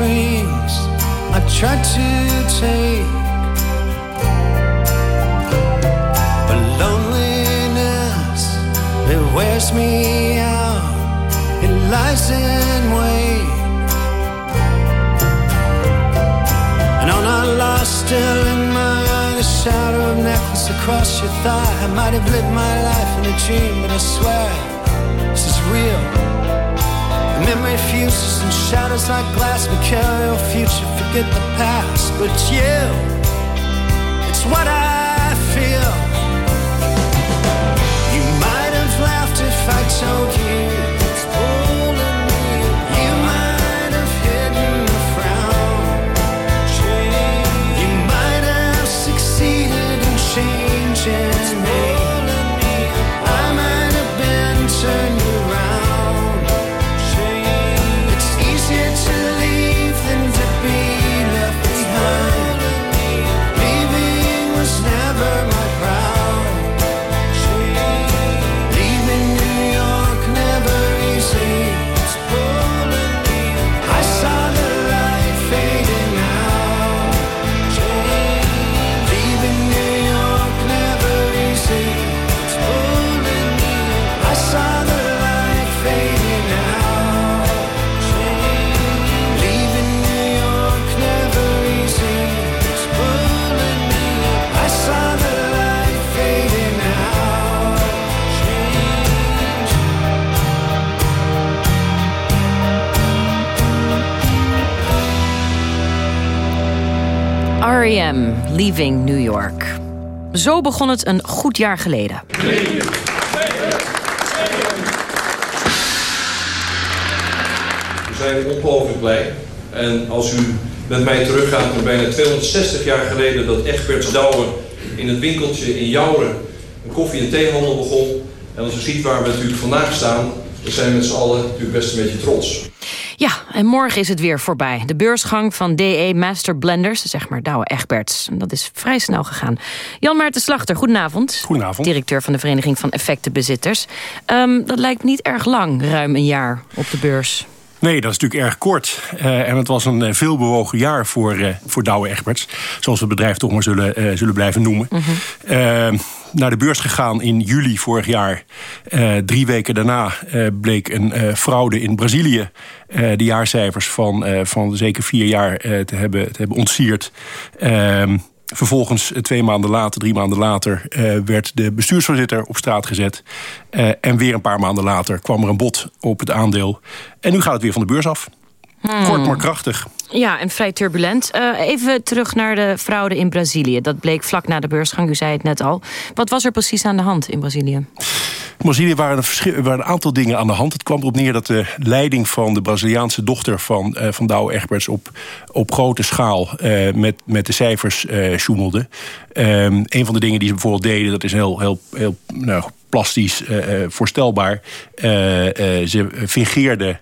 I tried to take. But loneliness, it wears me out. It lies in wait. And on our lost, still in a shadow of necklace across your thigh. I might have lived my life in a dream, but I swear this is real. Memory fuses and shadows like glass. We carry your future, forget the past. But you, it's what I feel. You might have laughed if I told you. Leaving New York. Zo begon het een goed jaar geleden. We zijn ongelooflijk blij. En als u met mij teruggaat naar bijna 260 jaar geleden dat Egberts Douwe in het winkeltje in Jouren een koffie- en theehandel begon. En als u ziet waar we natuurlijk vandaag staan, dan zijn we met z'n allen natuurlijk best een beetje trots. Ja, en morgen is het weer voorbij. De beursgang van DE Master Blenders, zeg maar Douwe Egberts. En Dat is vrij snel gegaan. Jan Maarten Slachter, goedenavond. Goedenavond. Directeur van de Vereniging van Effectenbezitters. Ehm, dat lijkt niet erg lang, ruim een jaar op de beurs. Nee, dat is natuurlijk erg kort. Eh, en het was een eh, veelbewogen jaar voor, eh voor Douwe Egberts. Zoals we het bedrijf toch maar zullen, zullen blijven noemen. Eh, naar de beurs gegaan in juli vorig jaar. Eh, drie weken daarna eh, bleek een eh, fraude in Brazilië... de jaarcijfers van, van zeker vier jaar te, hebben, te hebben ontsierd. Ehm, Vervolgens, twee maanden later, drie maanden later... werd de bestuursvoorzitter op straat gezet. En weer een paar maanden later kwam er een bod op het aandeel. En nu gaat het weer van de beurs af. Hmm. Kort maar krachtig. Ja, en vrij turbulent. Eh, even terug naar de fraude in Brazilië. Dat bleek vlak na de beursgang, u zei het net al. Wat was er precies aan de hand in Brazilië? In Brazilië waren er, waren een aantal dingen aan de hand. Het kwam erop neer dat de leiding van de Braziliaanse dochter van, eh van Douwe Egberts... op, op grote schaal eh, met, met de cijfers eh sjoemelde. Ehm, een van de dingen die ze bijvoorbeeld deden, dat is heel, heel, heel nou, plastisch voorstelbaar. Ze fingeerden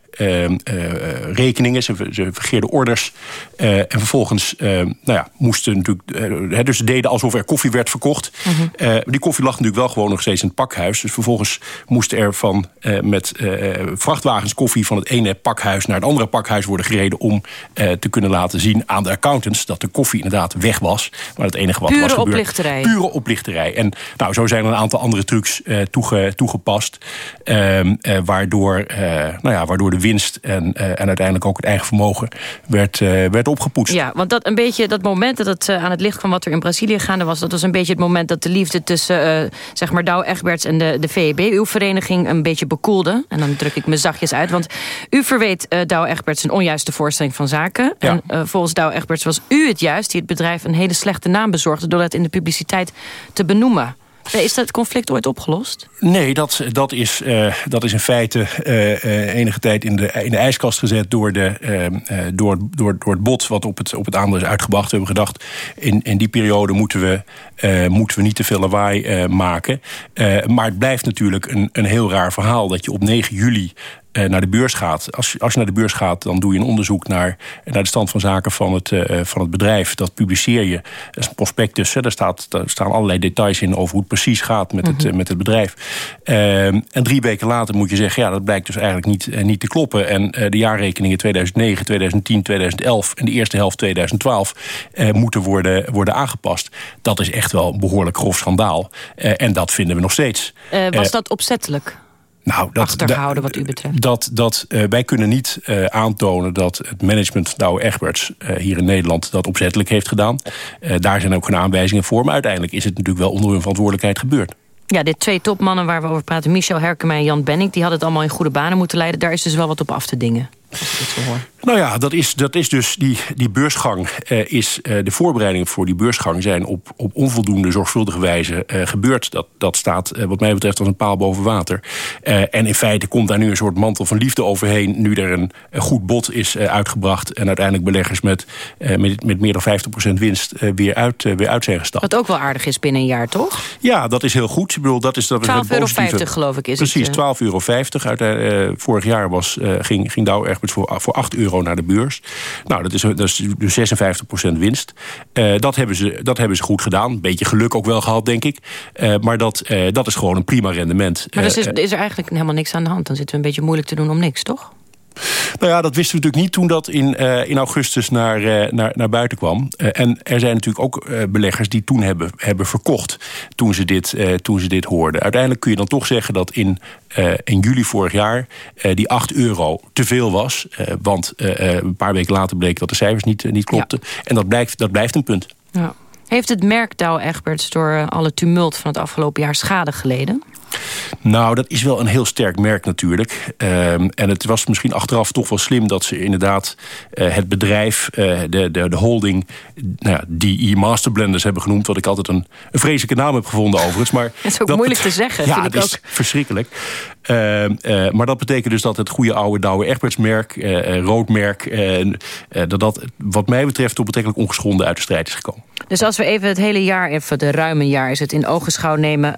rekeningen, ze, ze fingeerden orders. eh, en vervolgens eh, nou ja, moesten natuurlijk... eh, dus ze deden alsof er koffie werd verkocht. Eh, die koffie lag natuurlijk wel gewoon nog steeds in het pakhuis. Dus vervolgens moesten er van, eh, met eh, vrachtwagens koffie... van het ene pakhuis naar het andere pakhuis worden gereden... om eh, te kunnen laten zien aan de accountants... dat de koffie inderdaad weg was. Maar het enige wat Pure was gebeurd... oplichterij. Pure oplichterij. En nou, zo zijn er een aantal andere trucs eh, toege- toegepast... ehm, eh, waardoor, eh, nou ja, waardoor de winst en, eh, en uiteindelijk ook het eigen vermogen... werd, eh, werd opgepoetst. Ja, want dat, een beetje, dat moment dat het eh, aan het licht kwam... wat er in Brazilië gaande was... dat was een beetje het moment dat de liefde tussen... zeg maar Douwe Egberts en de, de VEB, uw vereniging... een beetje bekoelde. En dan druk ik me zachtjes uit. Want u verweet eh Douwe Egberts een onjuiste voorstelling van zaken. Ja. En volgens Douwe Egberts was u het juist... die het bedrijf een hele slechte naam bezorgde... door het in de publiciteit te benoemen. Eh, Is dat conflict ooit opgelost? Nee, dat, dat, is, eh, dat is in feite eh, enige tijd in de, in de ijskast gezet door, de, door, door, door het bod wat op het, op het aandeel is uitgebracht. We hebben gedacht, in, in die periode moeten we, moeten we niet te veel lawaai maken. Maar het blijft natuurlijk een, een heel raar verhaal dat je op 9 juli naar de beurs gaat. Als, je- als je naar de beurs gaat, dan doe je een onderzoek naar, naar de stand van zaken van het, eh, van het bedrijf. Dat publiceer je. Dat is een prospectus. Hè. Daar, staat, daar staan allerlei details in over hoe het precies gaat met, het, eh, met het bedrijf. Ehm, en drie weken later moet je zeggen, ja, dat blijkt dus eigenlijk niet, eh, niet te kloppen. En eh, de jaarrekeningen 2009, 2010, 2011 en de eerste helft 2012 eh, moeten worden, worden aangepast. Dat is echt wel een behoorlijk grof schandaal. Eh, en dat vinden we nog steeds. Eh, was Eh, dat opzettelijk? Nou, dat, Achtergehouden wat u betreft. Dat, dat, eh, wij kunnen niet eh, aantonen dat het management van Douwe Egberts eh, hier in Nederland dat opzettelijk heeft gedaan. Daar zijn ook geen aanwijzingen voor. Maar uiteindelijk is het natuurlijk wel onder hun verantwoordelijkheid gebeurd. Ja, dit twee topmannen waar we over praten... Michel Herkema en Jan Benning... die hadden het allemaal in goede banen moeten leiden. Daar is dus wel wat op af te dingen. Nou ja, dat is, dat is dus die, die beursgang. eh, is, eh, de voorbereidingen voor die beursgang zijn op, op onvoldoende zorgvuldige wijze eh, gebeurd. Dat, dat staat wat mij betreft als een paal boven water. En in feite komt daar nu een soort mantel van liefde overheen. Nu er een, een goed bod is uitgebracht. En uiteindelijk beleggers met, met, met meer dan 50% winst weer, uit, weer uit zijn gestapt. Wat ook wel aardig is binnen een jaar, toch? Ja, dat is heel goed. Ik bedoel, dat is, dat is het 12,50 euro geloof ik is het, Precies, eh. 12,50 euro. Uit, vorig jaar was, ging, ging Dow Voor, voor 8 euro naar de beurs. Nou, dat is, dat is dus 56% winst. Eh, dat, hebben ze, dat hebben ze goed gedaan. Beetje geluk ook wel gehad, denk ik. Eh, maar dat, eh, dat is gewoon een prima rendement. Maar dus is, is er eigenlijk helemaal niks aan de hand. Dan zitten we een beetje moeilijk te doen om niks, toch? Nou ja, dat wisten we natuurlijk niet toen dat in, eh, in augustus naar, eh, naar, naar buiten kwam. Eh, en er zijn natuurlijk ook beleggers die toen hebben, hebben verkocht toen ze, dit, toen ze dit hoorden. Uiteindelijk kun je dan toch zeggen dat in, in juli vorig jaar die 8 euro te veel was. Want een paar weken later bleek dat de cijfers niet, niet klopten. En dat blijft, dat blijft een punt. Ja. Heeft het merk Douwe Egberts door alle tumult van het afgelopen jaar schade geleden? Nou, dat is wel een heel sterk merk natuurlijk. Ehm, en het was misschien achteraf toch wel slim dat ze inderdaad eh, het bedrijf, eh, de, de, de holding, nou ja, DE Masterblenders hebben genoemd. Wat ik altijd een, een vreselijke naam heb gevonden overigens. Maar Het is ook moeilijk te zeggen, Ja, vind ik het is ook. verschrikkelijk. Ehm, eh, maar dat betekent dus dat het goede oude Douwe Egberts merk, rood merk, eh, eh, dat dat wat mij betreft toch betrekkelijk ongeschonden uit de strijd is gekomen. Dus als we even het hele jaar, even de ruime jaar is het in ogenschouw nemen...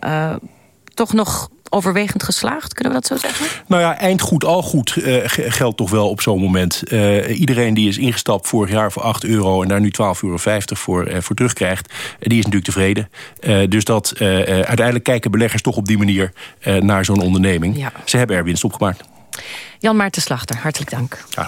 toch nog overwegend geslaagd, kunnen we dat zo zeggen? Nou ja, eind goed, al goed eh, ge- geldt toch wel op zo'n moment. Eh, iedereen die is ingestapt vorig jaar voor 8 euro... en daar nu 12,50 euro voor, eh, voor terugkrijgt, die is natuurlijk tevreden. Dus dat uiteindelijk kijken beleggers toch op die manier naar zo'n onderneming. Ja. Ze hebben er winst op gemaakt. Jan Maarten Slachter, hartelijk dank. Ja.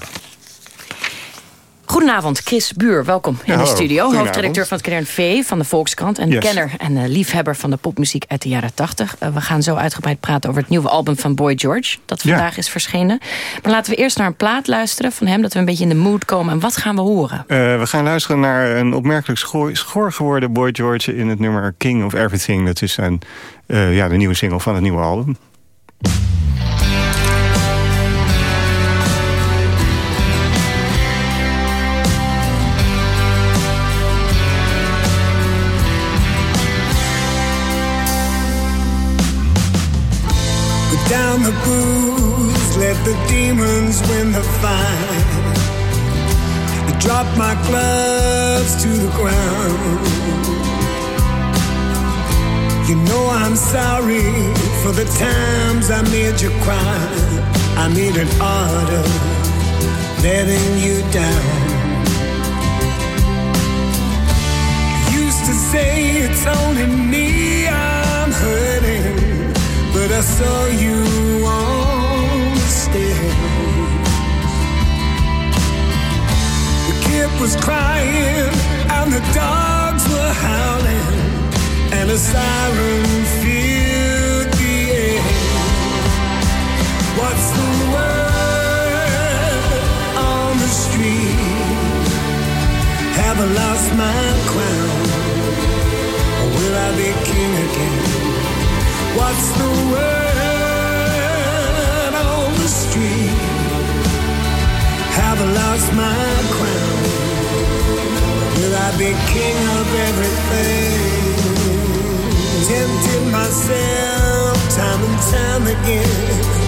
Goedenavond, Chris Buur. Welkom in Ja, de studio. Hoofdredacteur van het Kern V van de Volkskrant. En Yes. kenner en eh, liefhebber van de popmuziek uit de jaren 80. Eh, we gaan zo uitgebreid praten over het nieuwe album van Boy George. Dat Ja. vandaag is verschenen. Maar laten we eerst naar een plaat luisteren van hem. Dat we een beetje in de mood komen. En wat gaan we horen? Eh, we gaan luisteren naar een opmerkelijk schoor, schoor geworden Boy George... in het nummer King of Everything. Dat is zijn, eh, ja, de nieuwe single van het nieuwe album. Demons win the fight. I drop my gloves to the ground. You know I'm sorry for the times I made you cry. I made an art letting you down. Used to say it's only me I'm hurting, but I saw you on the stairs. Kid was crying and the dogs were howling, and a siren filled the air. What's the word on the street? Have I lost my crown? Or will I be king again? What's the word on the street? Have I lost my crown? Will I be king of everything? Tempted myself time and time again.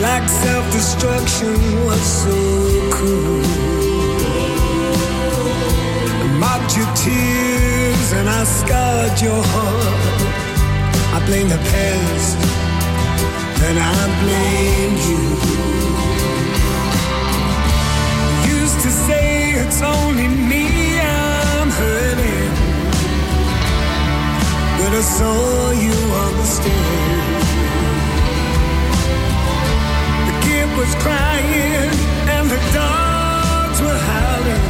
Like self-destruction was so cruel. I mocked your tears and I scarred your heart. I blame the past, then I blame you. Say it's only me I'm hurting, but I saw you on the stairs. The kid was crying and the dogs were howling,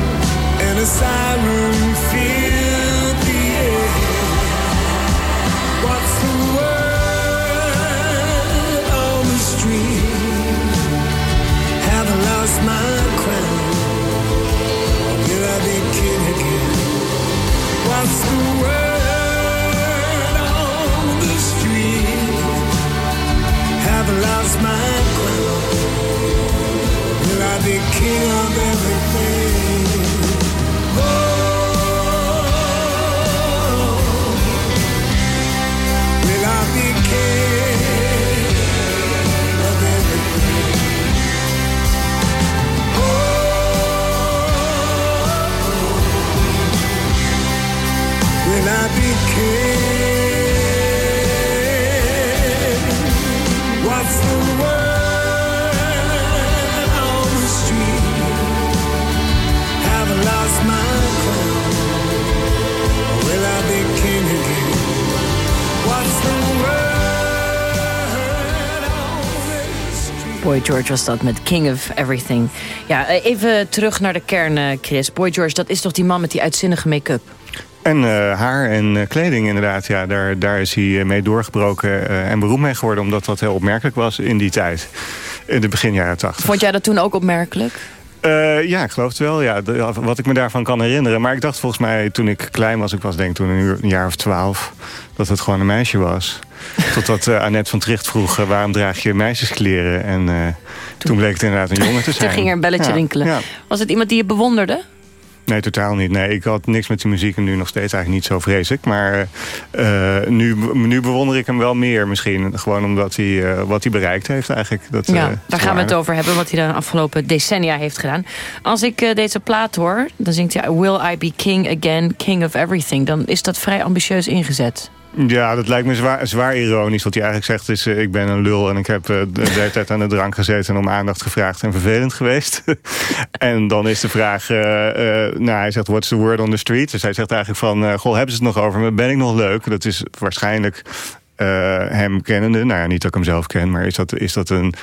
and a siren filled lost my crown? Will I be king of everything? Boy George was dat met King of Everything. Ja, eh, even terug naar de kern, eh, Chris. Boy George, dat is toch die man met die uitzinnige make-up? En eh, haar en kleding inderdaad, ja, daar, daar is hij mee doorgebroken en beroemd mee geworden... omdat dat heel opmerkelijk was in die tijd, in de begin jaren tachtig. Vond jij dat toen ook opmerkelijk? Eh, ja, ik geloof het wel. Ja, De- wat ik me daarvan kan herinneren. Maar ik dacht volgens mij toen ik klein was, ik was denk ik toen een, uur- een jaar of twaalf, dat het gewoon een meisje was. Totdat uh, Annette van Tricht vroeg, eh, waarom draag je meisjeskleren? En eh, toen bleek het inderdaad een jongen te zijn. Toen ging er een belletje Ja, rinkelen. ja. Was het iemand die je bewonderde? Nee, totaal niet. Nee, ik had niks met die muziek en nu nog steeds eigenlijk niet zo vreselijk. Maar eh, nu, nu bewonder ik hem wel meer misschien. Gewoon omdat hij eh, wat hij bereikt heeft eigenlijk. Dat, ja, eh, daar gaan we het over hebben, wat hij de afgelopen decennia heeft gedaan. Als ik deze plaat hoor, dan zingt hij... Will I be king again, king of everything. Dan is dat vrij ambitieus ingezet. Ja, dat lijkt me zwaar, zwaar ironisch. Wat hij eigenlijk zegt is, eh, ik ben een lul en ik heb eh, de hele tijd aan de drank gezeten en om aandacht gevraagd en vervelend geweest. en dan is de vraag, eh, nou hij zegt, what's the word on the street? Dus hij zegt eigenlijk van, goh, hebben ze het nog over me? Ben ik nog leuk? Dat is waarschijnlijk hem kennende. Nou ja, niet dat ik hem zelf ken, maar is dat, is dat een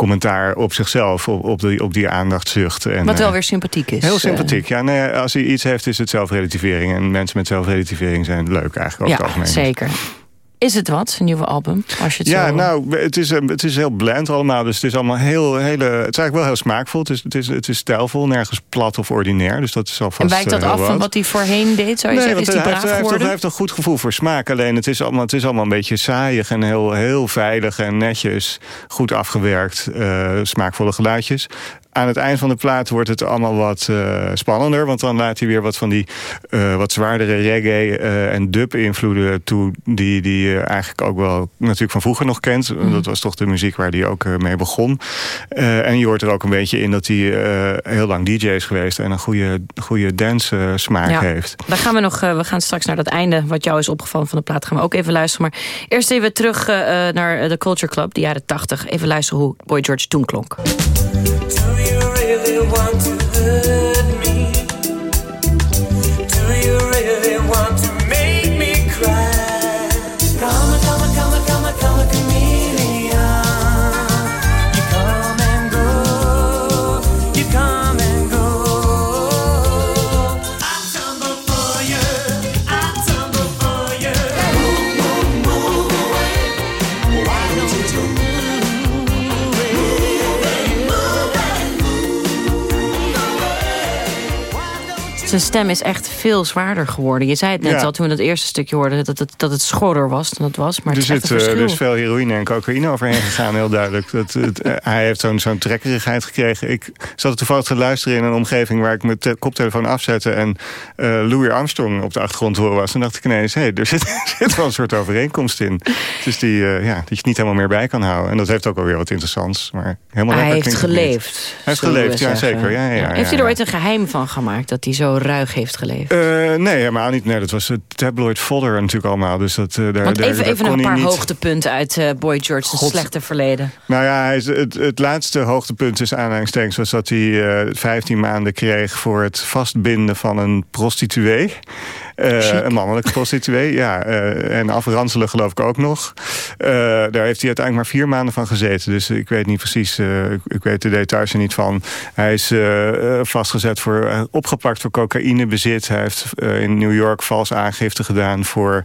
commentaar op zichzelf, op, op, die, op die aandachtszucht. En, Wat wel eh, weer sympathiek is. Heel eh. sympathiek. Ja, nee, als hij iets heeft, is het zelfrelativering. En mensen met zelfrelativering zijn leuk eigenlijk over het Ja, algemeen. zeker. Is het wat, een nieuwe album? Als je het Ja, zo... nou, het is, eh, het is heel blend allemaal. Dus het is allemaal heel, hele, het is eigenlijk wel heel smaakvol. Het is, het is, het is stijlvol, nergens plat of ordinair. Dus dat is alvast en wijkt dat eh, af van wat. hij voorheen deed? Zou je Nee, zeggen, is hij braaf heeft, geworden? hij heeft een goed gevoel voor smaak. Alleen het is allemaal, het is allemaal een beetje saaiig en heel, heel veilig en netjes. Goed afgewerkt, eh, smaakvolle geluidjes. Aan het eind van de plaat wordt het allemaal wat eh, spannender. Want dan laat hij weer wat van die eh, wat zwaardere reggae eh, en dub-invloeden toe. Die, die je eigenlijk ook wel natuurlijk van vroeger nog kent. Mhm. Dat was toch de muziek waar hij ook mee begon. En je hoort er ook een beetje in dat hij heel lang DJ is geweest. En een goede, goede dance smaak Ja. heeft. Daar gaan we nog, we gaan straks naar dat einde wat jou is opgevallen van de plaat. Gaan we ook even luisteren. Maar eerst even terug naar de Culture Club, de jaren 80. Even luisteren hoe Boy George toen klonk. Zijn stem is echt veel zwaarder geworden. Je zei het net Ja. al toen we dat eerste stukje hoorden... dat het, dat het schorder was dan het was. Maar er het is zit dus veel heroïne en cocaïne overheen gegaan, heel duidelijk. Dat, het, eh, hij heeft zo'n zo'n trekkerigheid gekregen. Ik zat toevallig te luisteren in een omgeving waar ik mijn te- koptelefoon afzette en eh, Louis Armstrong op de achtergrond te horen was. En dacht ik ineens, hé, er zit, er zit wel een soort overeenkomst in. Dus die, ja, dat je het niet helemaal meer bij kan houden. En dat heeft ook alweer wat interessants. Maar helemaal hij heeft geleefd. Hij heeft geleefd, ja zeggen. zeker. Ja, ja, ja, heeft hij er ooit een geheim van gemaakt dat hij zo ruig heeft geleefd? Eh, nee, helemaal niet. Nee, dat was het tabloid fodder natuurlijk allemaal. Dus dat, eh, daar, Want even, daar even een paar niet... hoogtepunten uit eh, Boy George's God. slechte verleden. Nou ja, hij is, het, het laatste hoogtepunt tussen aanhalingstekens... was dat hij eh 15 maanden kreeg voor het vastbinden van een prostituee. Eh, een mannelijke prostituee, ja. eh, en afranselen geloof ik ook nog. Eh, daar heeft hij uiteindelijk maar vier maanden van gezeten. Dus ik weet niet precies, ik, ik weet de details er niet van. Hij is vastgezet voor, opgepakt voor cocaïnebezit. Hij heeft in New York vals aangifte gedaan voor,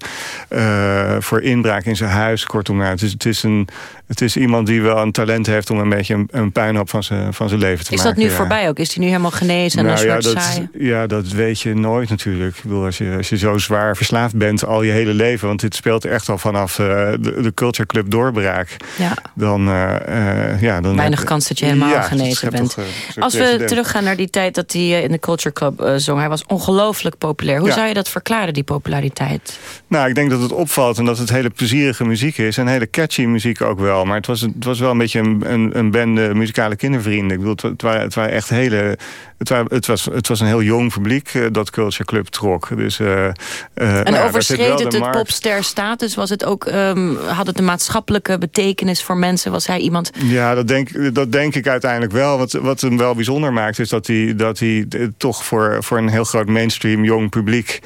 voor inbraak in zijn huis. Kortom, nou, het, is, het, is een, het is iemand die wel een talent heeft om een beetje een, een puinhoop van zijn, van zijn leven te Is maken. dat nu ja. voorbij ook? Is hij nu helemaal genezen en Nou een ja, dat, ja, dat weet je nooit natuurlijk. Ik bedoel, als je, als je zo zwaar verslaafd bent al je hele leven... want dit speelt echt al vanaf eh, de, de Culture Club doorbraak... Ja. dan... eh, ja, dan Weinig heb- kans dat je helemaal Ja, genezen bent. toch, Als we teruggaan naar die tijd dat hij in de Culture Club zong... hij was ongelooflijk populair. Hoe Ja. zou je dat verklaren, die populariteit? Nou, ik denk dat het opvalt en dat het hele plezierige muziek is. En hele catchy muziek ook wel. Maar het was, het was wel een beetje een, een, een bende muzikale kindervrienden. Ik bedoel, het, het, waren, het waren echt hele... Het, het, was, het was een heel jong publiek eh, dat Culture Club trok. Dus, eh, eh, nou En overschreed het de het markt. popster status? Was het ook, ehm, had het een maatschappelijke betekenis voor mensen? Was hij iemand... Ja, dat denk, dat denk ik uiteindelijk wel. Wat, wat hem wel bijzonder maakt, is dat hij, dat hij toch voor, voor een heel groot mainstream jong publiek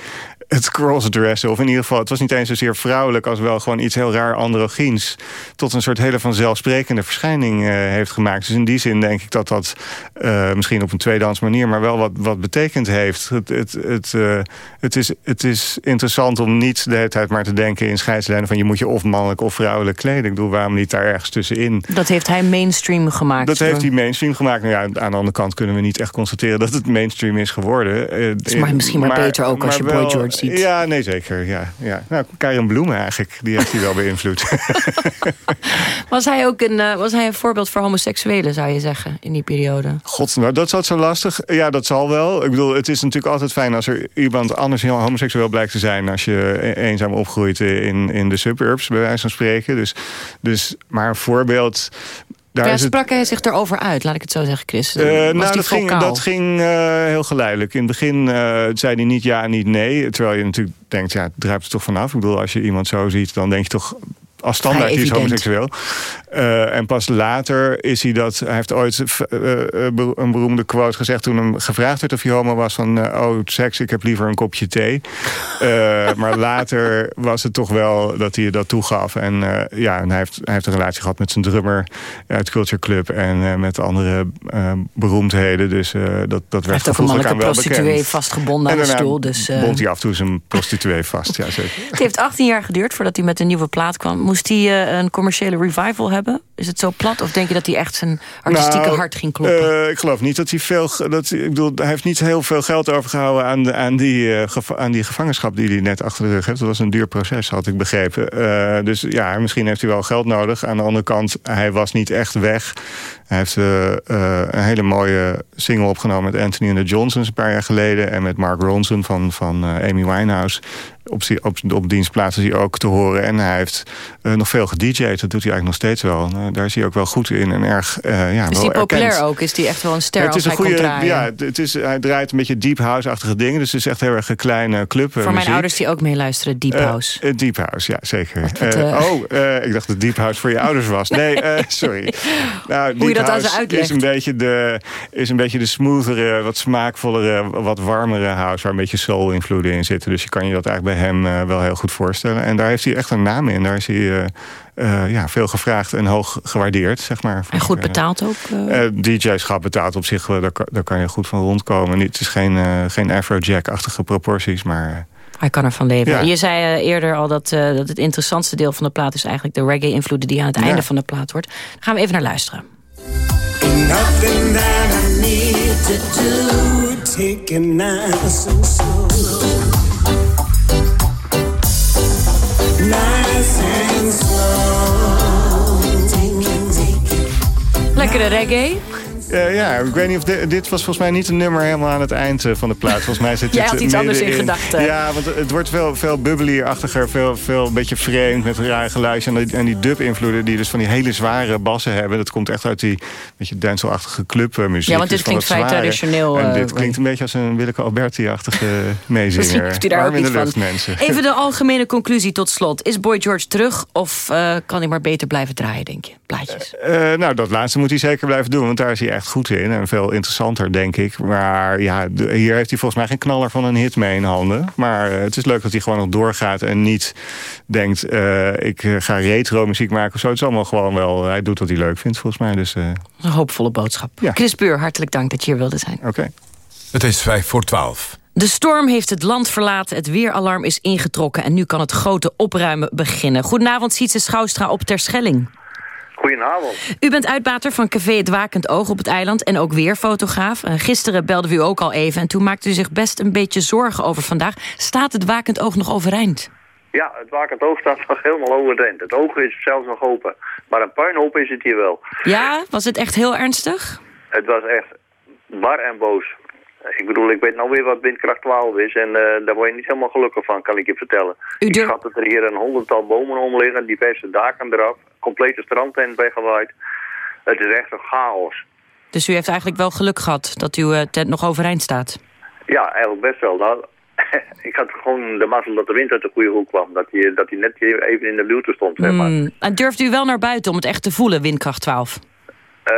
het crossdressen, of in ieder geval, het was niet eens zozeer vrouwelijk als wel gewoon iets heel raar androgyns, tot een soort hele vanzelfsprekende verschijning eh, heeft gemaakt. Dus in die zin denk ik dat dat eh, misschien op een tweedans manier, maar wel wat, wat betekend heeft. Het, het, het, eh, het, is, het is interessant om niet de hele tijd maar te denken in scheidslijnen van je moet je of mannelijk of vrouwelijk kleden. Ik bedoel, waarom niet daar ergens tussenin? Dat heeft hij mainstream gemaakt. Dat heeft hij mainstream gemaakt. Nou ja, aan de andere kant kunnen we niet echt constateren dat het mainstream is geworden. Eh, is maar misschien maar beter ook als je Boy George ziet. Ja, nee, zeker. Ja, ja. Nou, Karin Bloemen eigenlijk, die heeft hij wel beïnvloed. Was hij ook een, eh, was hij een voorbeeld voor homoseksuelen, zou je zeggen, in die periode? God, nou, dat zat zo lastig. Ja, dat zal wel. Ik bedoel, het is natuurlijk altijd fijn als er iemand anders heel homoseksueel blijkt te zijn... als je e- eenzaam opgroeit in, in de suburbs, bij wijze van spreken. Dus, dus, maar een voorbeeld... Daar ja, is het, sprak hij zich erover uit, laat ik het zo zeggen, Chris? Eh, nou, dat ging, dat ging eh, heel geleidelijk. In het begin eh, zei hij niet ja, niet nee. Terwijl je natuurlijk denkt, ja, het druipt er toch vanaf. Ik bedoel, als je iemand zo ziet, dan denk je toch als standaard die is homoseksueel. Eh, en pas later is hij dat... Hij heeft ooit eh, eh, een beroemde quote gezegd... toen hem gevraagd werd of hij homo was van... eh, oh, seks, ik heb liever een kopje thee. Maar later was het toch wel dat hij dat toegaf. En ja, en hij, heeft, hij heeft een relatie gehad met zijn drummer uit Culture Club... en met andere beroemdheden. Dus dat, dat werd Hij heeft ook een wel prostituee bekend. vastgebonden aan de stoel. Dus, bond hij af en toe zijn prostituee vast, ja zeker. Het heeft 18 jaar geduurd voordat hij met een nieuwe plaat kwam. Moest hij eh, een commerciële revival hebben? Is het zo plat? Of denk je dat hij echt zijn artistieke Nou, hart ging kloppen? eh, ik geloof niet dat hij veel... Dat, ik bedoel, hij heeft niet heel veel geld overgehouden aan, de, aan, die, eh, aan die gevangenschap die hij net achter de rug heeft. Dat was een duur proces, had ik begrepen. Dus ja, misschien heeft hij wel geld nodig. Aan de andere kant, hij was niet echt weg. Hij heeft een hele mooie single opgenomen met Anthony and the Johnsons een paar jaar geleden. En met Mark Ronson van, van Amy Winehouse. Op, die- op, op dienstplaats is hij ook te horen. En hij heeft eh, nog veel gedj'd. Dat doet hij eigenlijk nog steeds wel. Nou, daar is hij ook wel goed in. En erg eh, ja, is hij populair erkend. ook? Is hij echt wel een ster Het als is een hij goede, ja, het- is, hij draait een beetje deep house-achtige dingen. Dus het is echt heel erg een kleine club. eh, Voor mijn ouders die ook meeluisteren, Deep House. Uh, deep House, ja, zeker. Eh, eh, oh, eh, ik dacht dat Deep House voor je ouders was. Nee, eh, sorry. Nou, Hoe je dat aan ze House uitlegt. is een, beetje de, is een beetje de smoothere, wat smaakvollere, wat warmere house... waar een beetje soul-invloeden in zitten. Dus je kan je dat eigenlijk bij hem eh, wel heel goed voorstellen. En daar heeft hij echt een naam in. Daar is hij eh, eh, ja, veel gevraagd en hoog gewaardeerd, zeg maar. En goed betaald ook? DJ-schap betaalt op zich, wel, daar, kan- daar kan je goed van rondkomen. Niet- Het is geen, eh, geen Afrojack-achtige proporties, maar... Hij kan ervan leven. Ja. Je zei eerder al dat, eh, dat het interessantste deel van de plaat... is eigenlijk de reggae-invloeden die aan het einde van de plaat wordt. Daar gaan we even naar luisteren. Nothing that I need to do, take it nice and slow. Lekkere reggae. Eh, ja, ik weet niet of dit, dit was volgens mij niet een nummer helemaal aan het eind eh, van de plaat. Volgens mij zit Jij het had eh, iets anders in gedachten. Ja, want het wordt veel, veel bubbelierachtiger, veel, veel een beetje vreemd met rare geluidjes. En die, en die dub-invloeden die dus van die hele zware bassen hebben. Dat komt echt uit die beetje clubmuziek. Ja, want dit Dus klinkt vrij zware. traditioneel, En eh, dit klinkt een beetje als een Willeke Alberti-achtige meezinger. Misschien heeft hij daar Arm ook in de lucht, van. mensen. Even de algemene conclusie tot slot. Is Boy George terug of eh, kan hij maar beter blijven draaien, denk je? Plaatjes. Eh, nou, dat laatste moet hij zeker blijven doen, want daar is hij echt goed in. En veel interessanter, denk ik. Maar ja, hier heeft hij volgens mij geen knaller van een hit mee in handen. Maar eh, het is leuk dat hij gewoon nog doorgaat en niet denkt... eh, ik eh, ga retro muziek maken of zo. Het is allemaal gewoon wel... Hij doet wat hij leuk vindt, volgens mij. Dus, eh, Een hoopvolle boodschap. Chris Buur, hartelijk dank dat je hier wilde zijn. Oké. Het is vijf voor twaalf. De storm heeft het land verlaten, het weeralarm is ingetrokken... en nu kan het grote opruimen beginnen. Goedenavond, Sietse Schouwstra op Terschelling. Goedenavond. U bent uitbater van Café Het Wakend Oog op het eiland... en ook weer fotograaf. Eh, gisteren belden we u ook al even... en toen maakte u zich best een beetje zorgen over vandaag. Staat het Wakend Oog nog overeind? Ja, het wakend oog staat nog helemaal overeind. Het oog is zelfs nog open. Maar een puinhoop is het hier wel. Ja, was het echt heel ernstig? Het was echt bar en boos. Ik bedoel, ik weet nou weer wat windkracht 12 is en eh, daar word je niet helemaal gelukkig van, kan ik je vertellen. Ik schat dat er hier een honderdtal bomen om liggen, diverse daken eraf, complete strandtent weggewaaid. Het is echt een chaos. Dus u heeft eigenlijk wel geluk gehad dat uw eh, tent nog overeind staat. Ja, eigenlijk best wel. Nou, ik had gewoon de mazzel dat de wind uit de goede hoek kwam. Dat hij dat net even in de luwte stond, zeg maar. Hmm. En durft u wel naar buiten om het echt te voelen, windkracht 12? Eh,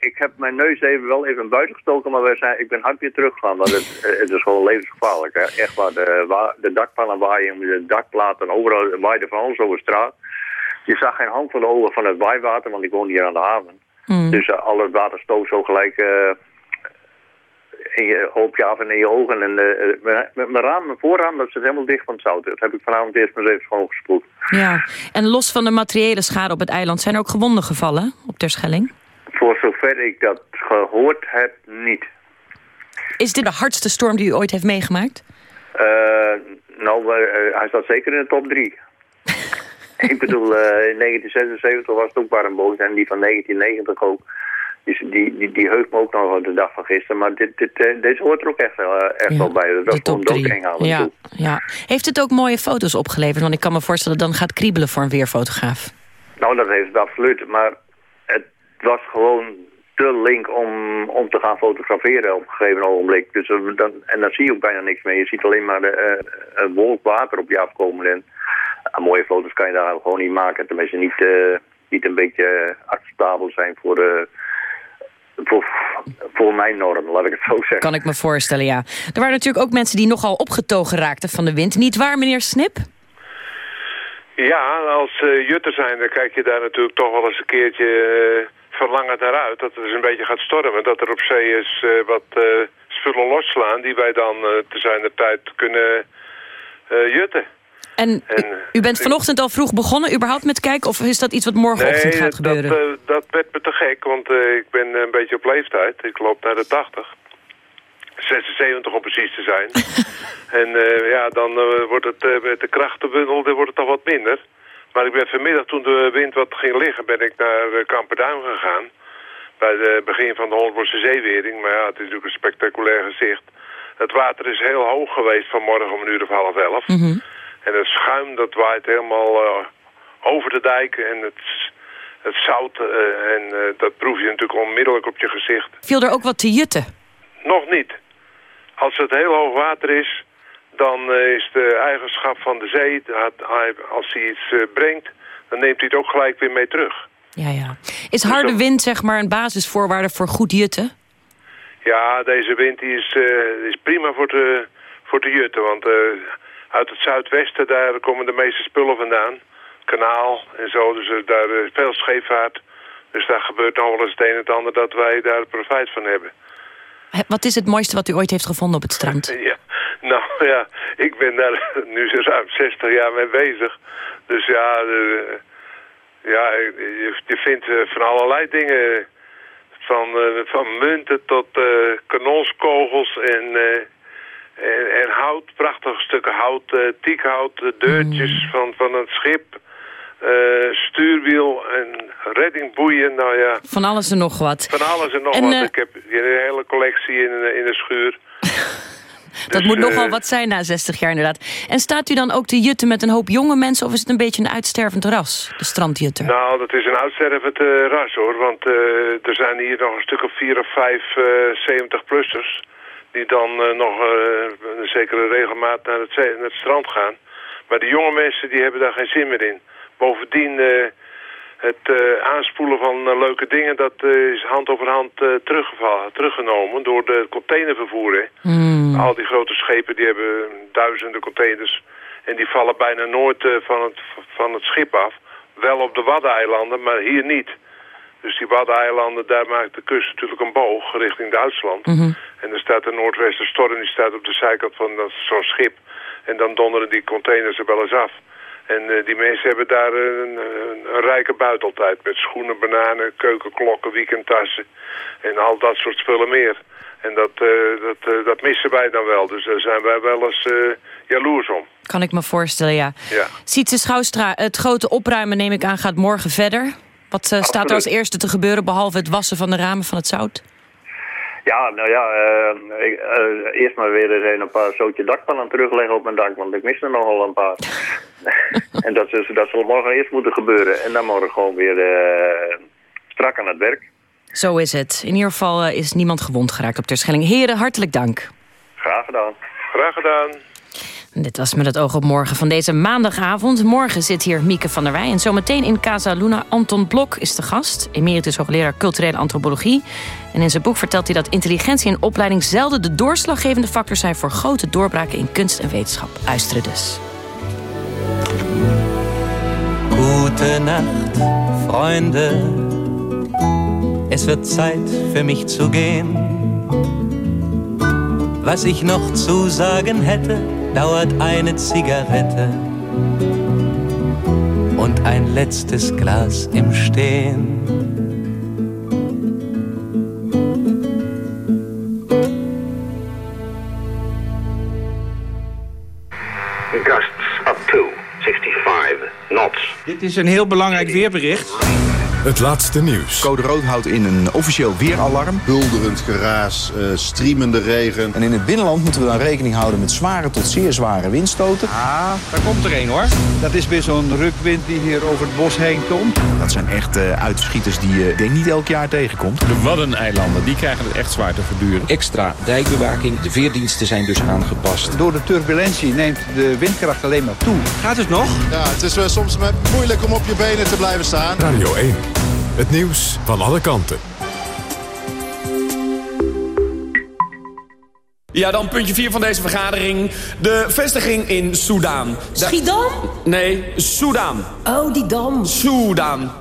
ik heb mijn neus even wel even buiten gestoken, maar we zijn, ik ben hard weer teruggegaan. Want het, eh, het is gewoon levensgevaarlijk. Hè? Echt waar, de, wa- de dakpannen waaien, de dakplaten, overal waaiden van alles over straat. Je zag geen hand van de ogen van het waaiwater, want ik woon hier aan de haven. Hmm. Dus eh, al het water stoot zo gelijk eh, in je, op je af en in je ogen. En eh, mijn- mijn mijn raam, mijn voorraam, dat zit helemaal dicht van het zout. Dat heb ik vanavond eerst maar eens even schoongespoeld. Ja. En los van de materiële schade op het eiland... zijn er ook gewonden gevallen op Terschelling? Voor zover ik dat gehoord heb, niet. Is dit de hardste storm die u ooit heeft meegemaakt? Eh, nou, eh, hij staat zeker in de top drie. ik bedoel, eh, in 1976 was het ook warmboot en die van 1990 ook. Dus die, die, die heugt me ook nog de dag van gisteren. Maar dit, dit, deze hoort er ook echt, wel, echt wel bij. Dat is gewoon doodeng aan Ja, toe. ja. Heeft het ook mooie foto's opgeleverd? Want ik kan me voorstellen dan gaat kriebelen voor een weerfotograaf. Nou, dat heeft het absoluut. Maar het was gewoon te link om, om te gaan fotograferen op een gegeven ogenblik. Dus, eh, dan, en dan zie je ook bijna niks meer. Je ziet alleen maar de, eh, een wolk water op je afkomen. En een mooie foto's kan je daar gewoon niet maken. Tenminste niet, eh, niet een beetje eh, acceptabel zijn voor, eh, voor, voor mijn normen, laat ik het zo zeggen. Kan ik me voorstellen, ja. Er waren natuurlijk ook mensen die nogal opgetogen raakten van de wind. Niet waar, meneer Snip? Ja, als eh, jutter zijn, dan kijk je daar natuurlijk toch wel eens een keertje eh, verlangend naar uit. Dat het eens een beetje gaat stormen. Dat er op zee is eh, wat eh, spullen losslaan die wij dan eh, te zijn de tijd kunnen jutten. En u, u bent vanochtend al vroeg begonnen überhaupt met kijken... of is dat iets wat morgenochtend nee, gaat gebeuren? Dat, dat werd me te gek, want ik ben een beetje op leeftijd. Ik loop naar de 80. 76 om precies te zijn. en ja, dan wordt het met de krachtenbundel dan wordt het al wat minder. Maar ik ben vanmiddag, toen de wind wat ging liggen, ben ik naar uh, Kamperduin gegaan. Bij het begin van de Hollandse zeewering. Maar ja, het is natuurlijk een spectaculair gezicht. Het water is heel hoog geweest vanmorgen om een uur of half elf. En het schuim dat waait helemaal eh, over de dijk. En het, het zout, eh, en eh, dat proef je natuurlijk onmiddellijk op je gezicht. Viel er ook wat te jutten? Nog niet. Als het heel hoog water is, dan eh, is de eigenschap van de zee, dat hij- als hij iets eh, brengt, dan neemt hij het ook gelijk weer mee terug. Ja, ja. Is harde wind zeg maar een basisvoorwaarde voor goed jutten? Ja, deze wind is, eh, is prima voor te, voor te jutten, want uit het zuidwesten daar komen de meeste spullen vandaan. Kanaal en zo, dus eh, daar is veel scheepvaart. Dus daar gebeurt nog wel eens het een en het ander dat wij daar profijt van hebben. Wat is het mooiste wat u ooit heeft gevonden op het strand? Ja, nou ja, ik ben daar nu ruim 60 jaar mee bezig. Dus ja, ja je, je vindt eh, van allerlei dingen. Van, eh, van munten tot eh, kanonskogels en, en, en hout, prachtige stukken hout, eh tiekhout, deurtjes van, van een schip, stuurwiel en reddingboeien. Nou ja, Van alles en nog wat. van alles en nog En, wat. Ik heb een hele collectie in, in de schuur. Dat Dus, moet nogal eh, wat zijn na 60 jaar inderdaad. En staat u dan ook te jutten met een hoop jonge mensen... of is het een beetje een uitstervend ras, de strandjutter? Nou, dat is een uitstervend eh, ras hoor. Want eh, er zijn hier nog een stuk of vier of vijf 70-plussers... die dan nog een zekere regelmaat naar het, naar het strand gaan. Maar de jonge mensen die hebben daar geen zin meer in. Bovendien, het eh, aanspoelen van eh, leuke dingen... dat eh, is hand over hand teruggevallen, teruggenomen door de containervervoer. hè. Al die grote schepen die hebben duizenden containers. En die vallen bijna nooit van, het, van het schip af. Wel op de Waddeneilanden, maar hier niet. Dus die Waddeneilanden, daar maakt de kust natuurlijk een boog richting Duitsland. En er staat een noordwesterstorm, die staat op de zijkant van dat- zo'n schip. En dan donderen die containers er wel eens af. En eh, die mensen hebben daar een, een, een rijke buiteltijd. Met schoenen, bananen, keukenklokken, weekendtassen. En al dat soort spullen meer. En dat, eh, dat, eh, dat missen wij dan wel. Dus daar zijn wij wel eens jaloers om. Kan ik me voorstellen, ja. Ja. Sietse Schouwstra, het grote opruimen neem ik aan gaat morgen verder. Wat staat er als eerste te gebeuren behalve het wassen van de ramen van het zout? Ja, nou ja, eh, ik, eh, eerst maar weer eens een paar zootje dakpannen terugleggen op mijn dak, want ik mis er nogal een paar. en dat, is, dat zal morgen eerst moeten gebeuren. En dan morgen gewoon weer eh, strak aan het werk. Zo is het. In ieder geval is niemand gewond geraakt op Terschelling. Heren, hartelijk dank. Graag gedaan. Graag gedaan. Dit was met het oog op morgen van deze maandagavond. Morgen zit hier Mieke van der Wij. En zometeen in Casa Luna Anton Blok is de gast. Emeritus hoogleraar culturele antropologie. En in zijn boek vertelt hij dat intelligentie en opleiding... zelden de doorslaggevende factor zijn voor grote doorbraken in kunst en wetenschap. Luisteren dus. Gute Nacht, Freunde. Es wird Zeit für mich zu gehen. Was ich noch zu sagen hätte, dauert eine Zigarette und ein letztes Glas im Stehen. Gusts up to 65 knots. Dit is een heel belangrijk weerbericht. Het laatste nieuws. Code rood houdt in een officieel weeralarm. Bulderend geraas, eh, streamende regen. En in het binnenland moeten we dan rekening houden met zware tot zeer zware windstoten. Ah, daar komt er een hoor. Dat is weer zo'n rukwind die hier over het bos heen komt. Dat zijn echt eh, uitschieters die je denk niet elk jaar tegenkomt. De Waddeneilanden, die krijgen het echt zwaar te verduren. Extra dijkbewaking, de veerdiensten zijn dus aangepast. Door de turbulentie neemt de windkracht alleen maar toe. Gaat het nog? Ja, het is wel soms met- moeilijk om op je benen te blijven staan. Radio 1. Het nieuws van alle kanten. Ja, dan puntje 4 van deze vergadering. De vestiging in Soudaan. Schiedam? Nee, Soudaan. Oh, die dam. Soudaan.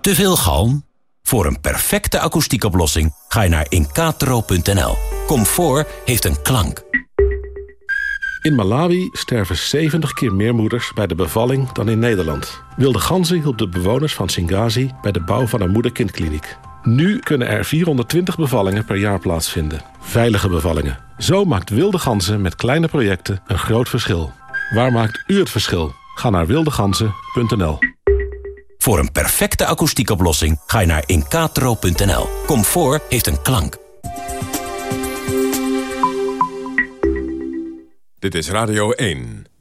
Te veel galm? Voor een perfecte akoestiekoplossing ga je naar incatro.nl. Comfort heeft een klank. In Malawi sterven 70 keer meer moeders bij de bevalling dan in Nederland. Wilde Ganzen hielp de bewoners van Singazi bij de bouw van een moeder-kindkliniek. Nu kunnen er 420 bevallingen per jaar plaatsvinden. Veilige bevallingen. Zo maakt Wilde Ganzen met kleine projecten een groot verschil. Waar maakt u het verschil? Ga naar wildeganzen.nl. Voor een perfecte akoestiekoplossing ga je naar incatro.nl. Comfort heeft een klank. Dit is Radio 1.